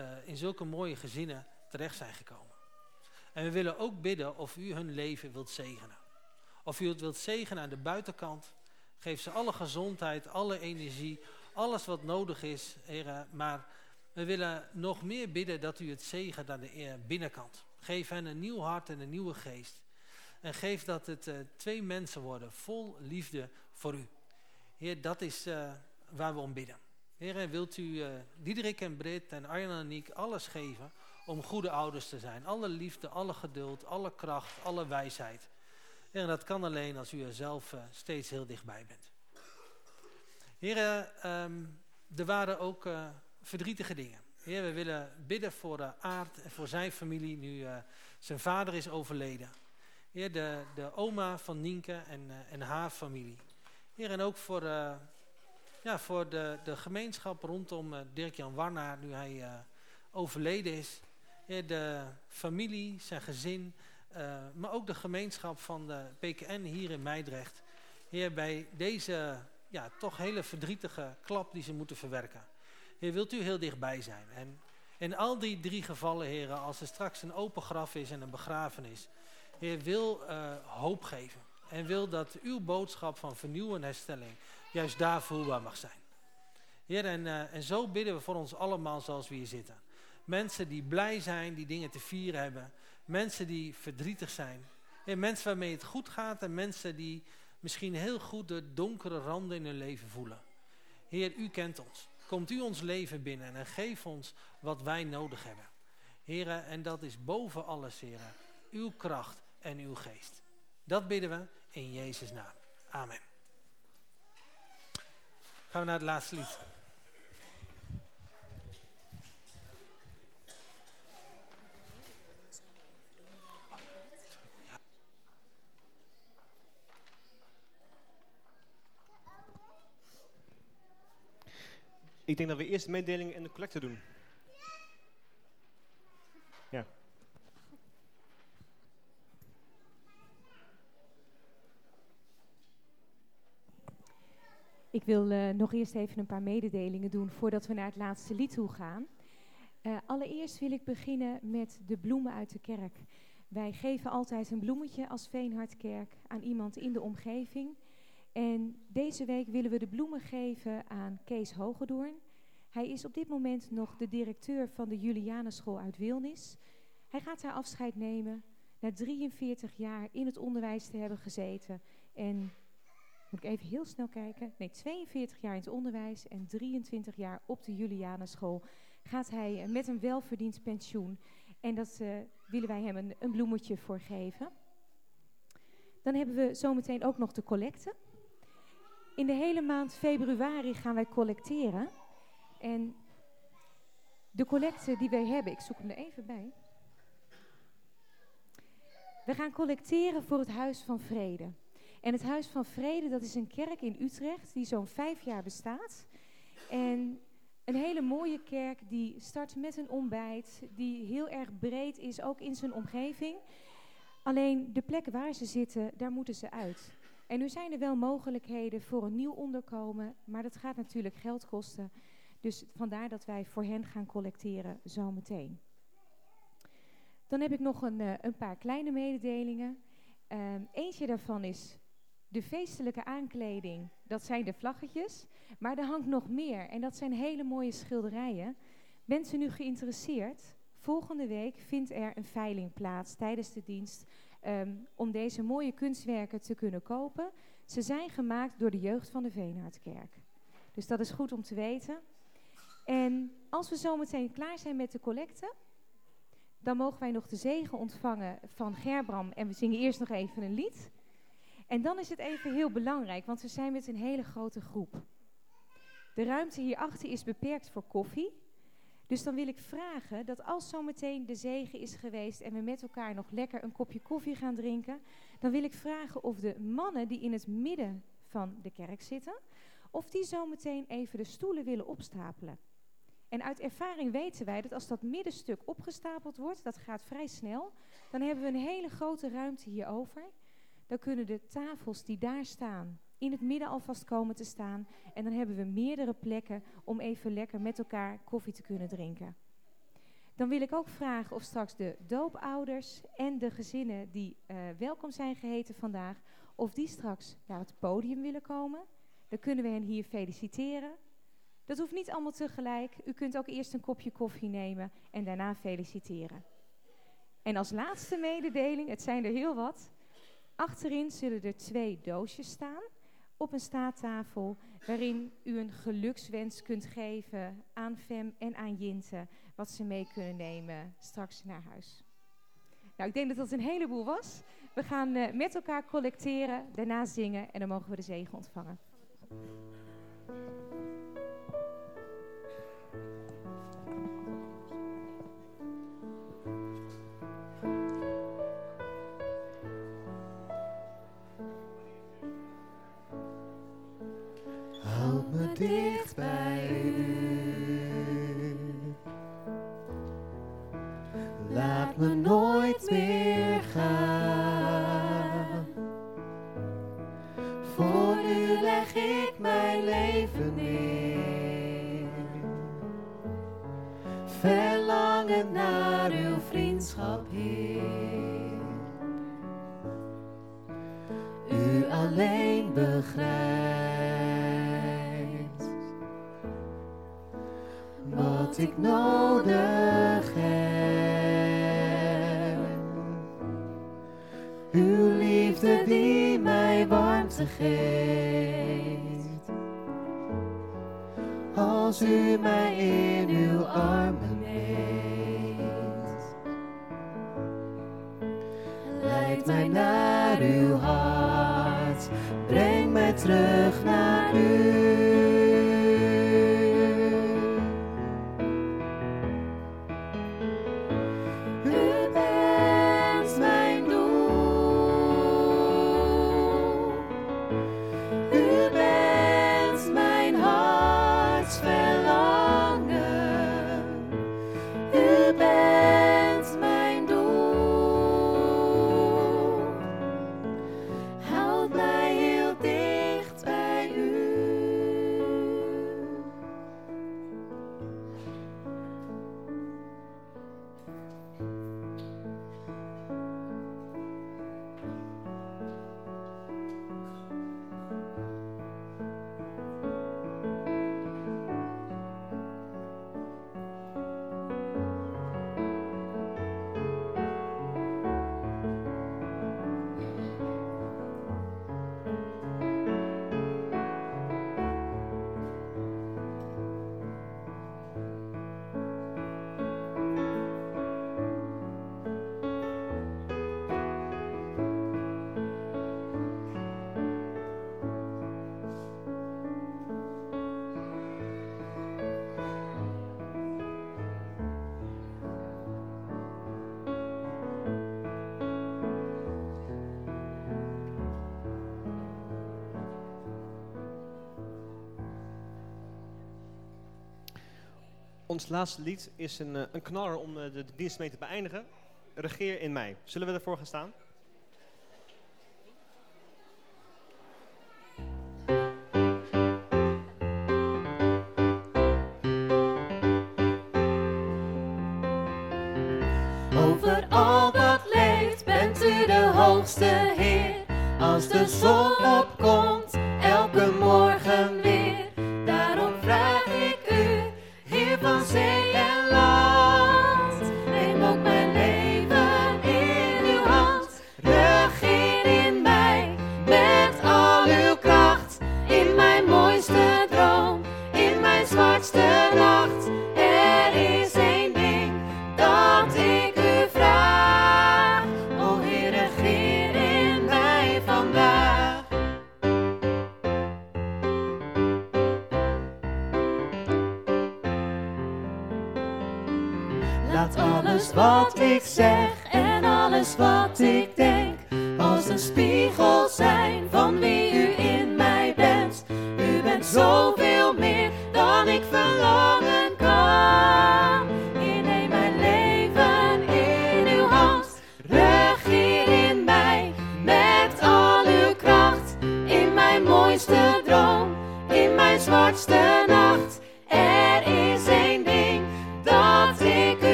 uh, in zulke mooie gezinnen terecht zijn gekomen. En we willen ook bidden of u hun leven wilt zegenen. Of u het wilt zegenen aan de buitenkant. Geef ze alle gezondheid, alle energie, alles wat nodig is, Heer. Maar we willen nog meer bidden dat u het zegent aan de binnenkant. Geef hen een nieuw hart en een nieuwe geest. En geef dat het uh, twee mensen worden vol liefde voor u. Heer, dat is uh, waar we om bidden. Heer, wilt u uh, Diederik en Britt en Arjan en Niek alles geven om goede ouders te zijn. Alle liefde, alle geduld, alle kracht, alle wijsheid. En dat kan alleen als u er zelf steeds heel dichtbij bent. Heer, um, er waren ook verdrietige dingen. Heer, we willen bidden voor uh, Aard en voor zijn familie nu zijn vader is overleden. Heer, de, de oma van Nienke en, uh, en haar familie. Heer, en ook voor, ja, voor de, de gemeenschap rondom Dirk-Jan Warnaar nu hij overleden is. Heer, de familie, zijn gezin, maar ook de gemeenschap van de PKN hier in Meidrecht. Heer, bij deze ja, toch hele verdrietige klap die ze moeten verwerken. Heer, wilt u heel dichtbij zijn. En in al die drie gevallen, heren, als er straks een open graf is en een begrafenis. Heer, wil uh, hoop geven. En wil dat uw boodschap van vernieuw en herstelling juist daar voelbaar mag zijn. Heer, en, uh, en zo bidden we voor ons allemaal zoals we hier zitten. Mensen die blij zijn, die dingen te vieren hebben. Mensen die verdrietig zijn. Heer, mensen waarmee het goed gaat en mensen die misschien heel goed de donkere randen in hun leven voelen. Heer, u kent ons. Komt u ons leven binnen en geef ons wat wij nodig hebben. Heren, en dat is boven alles, heren, uw kracht en uw geest. Dat bidden we in Jezus' naam. Amen. Gaan we naar het laatste lied. Ik denk dat we eerst de mededelingen en de collecte doen. Ja. Ik wil uh, nog eerst even een paar mededelingen doen voordat we naar het laatste lied toe gaan. Uh, allereerst wil ik beginnen met de bloemen uit de kerk. Wij geven altijd een bloemetje als Veenhardkerk aan iemand in de omgeving. En deze week willen we de bloemen geven aan Kees Hogedoorn. Hij is op dit moment nog de directeur van de Julianenschool uit Wilnis. Hij gaat daar afscheid nemen na 43 jaar in het onderwijs te hebben gezeten. En moet ik even heel snel kijken. Nee, 42 jaar in het onderwijs en 23 jaar op de Julianenschool gaat hij met een welverdiend pensioen. En dat uh, willen wij hem een, bloemetje voor geven. Dan hebben we zometeen ook nog de collecte. In de hele maand februari gaan wij collecteren. En de collecte die wij hebben, ik zoek hem er even bij. We gaan collecteren voor het Huis van Vrede. En het Huis van Vrede, dat is een kerk in Utrecht die zo'n vijf jaar bestaat. En een hele mooie kerk die start met een ontbijt, die heel erg breed is, ook in zijn omgeving. Alleen de plek waar ze zitten, daar moeten ze uit. En nu zijn er wel mogelijkheden voor een nieuw onderkomen, maar dat gaat natuurlijk geld kosten. Dus vandaar dat wij voor hen gaan collecteren zometeen. Dan heb ik nog een, uh, een paar kleine mededelingen. Uh, eentje daarvan is de feestelijke aankleding. Dat zijn de vlaggetjes. Maar er hangt nog meer en dat zijn hele mooie schilderijen. Bent u nu geïnteresseerd? Volgende week vindt er een veiling plaats tijdens de dienst um, om deze mooie kunstwerken te kunnen kopen. Ze zijn gemaakt door de jeugd van de Veenhardkerk. Dus dat is goed om te weten. En als we zometeen klaar zijn met de collecte, dan mogen wij nog de zegen ontvangen van Gerbram. En we zingen eerst nog even een lied. En dan is het even heel belangrijk, want we zijn met een hele grote groep. De ruimte hierachter is beperkt voor koffie. Dus dan wil ik vragen dat als zometeen de zegen is geweest en we met elkaar nog lekker een kopje koffie gaan drinken, dan wil ik vragen of de mannen die in het midden van de kerk zitten, of die zometeen even de stoelen willen opstapelen. En uit ervaring weten wij dat als dat middenstuk opgestapeld wordt, dat gaat vrij snel, dan hebben we een hele grote ruimte hierover. Dan kunnen de tafels die daar staan in het midden alvast komen te staan. En dan hebben we meerdere plekken om even lekker met elkaar koffie te kunnen drinken. Dan wil ik ook vragen of straks de doopouders en de gezinnen die uh, welkom zijn geheten vandaag, of die straks naar het podium willen komen. Dan kunnen we hen hier feliciteren. Dat hoeft niet allemaal tegelijk. U kunt ook eerst een kopje koffie nemen en daarna feliciteren. En als laatste mededeling, het zijn er heel wat. Achterin zullen er twee doosjes staan op een staattafel waarin u een gelukswens kunt geven aan Fem en aan Jinte, wat ze mee kunnen nemen straks naar huis. Nou, ik denk dat dat een heleboel was. We gaan eh, met elkaar collecteren, daarna zingen en dan mogen we de zegen ontvangen. begrijpt wat ik nodig heb. Uw liefde die mij warmte geeft, als u mij in uw armen. terug. Het laatste lied is een, eh, een knaller om de, de dienst mee te beëindigen. Regeer in mij. Zullen we ervoor gaan staan?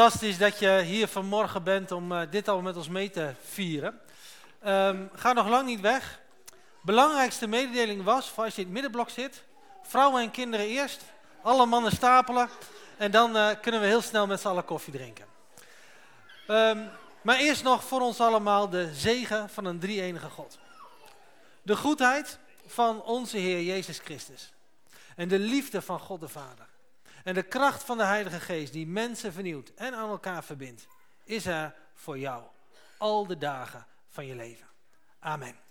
Fantastisch dat je hier vanmorgen bent om uh, dit al met ons mee te vieren. Um, ga nog lang niet weg. Belangrijkste mededeling was, voor als je in het middenblok zit, vrouwen en kinderen eerst, alle mannen stapelen en dan uh, kunnen we heel snel met z'n allen koffie drinken. Um, maar eerst nog voor ons allemaal de zegen van een drie-enige God. De goedheid van onze Heer Jezus Christus. En de liefde van God de Vader. En de kracht van de Heilige Geest die mensen vernieuwt en aan elkaar verbindt, is er voor jou al de dagen van je leven. Amen.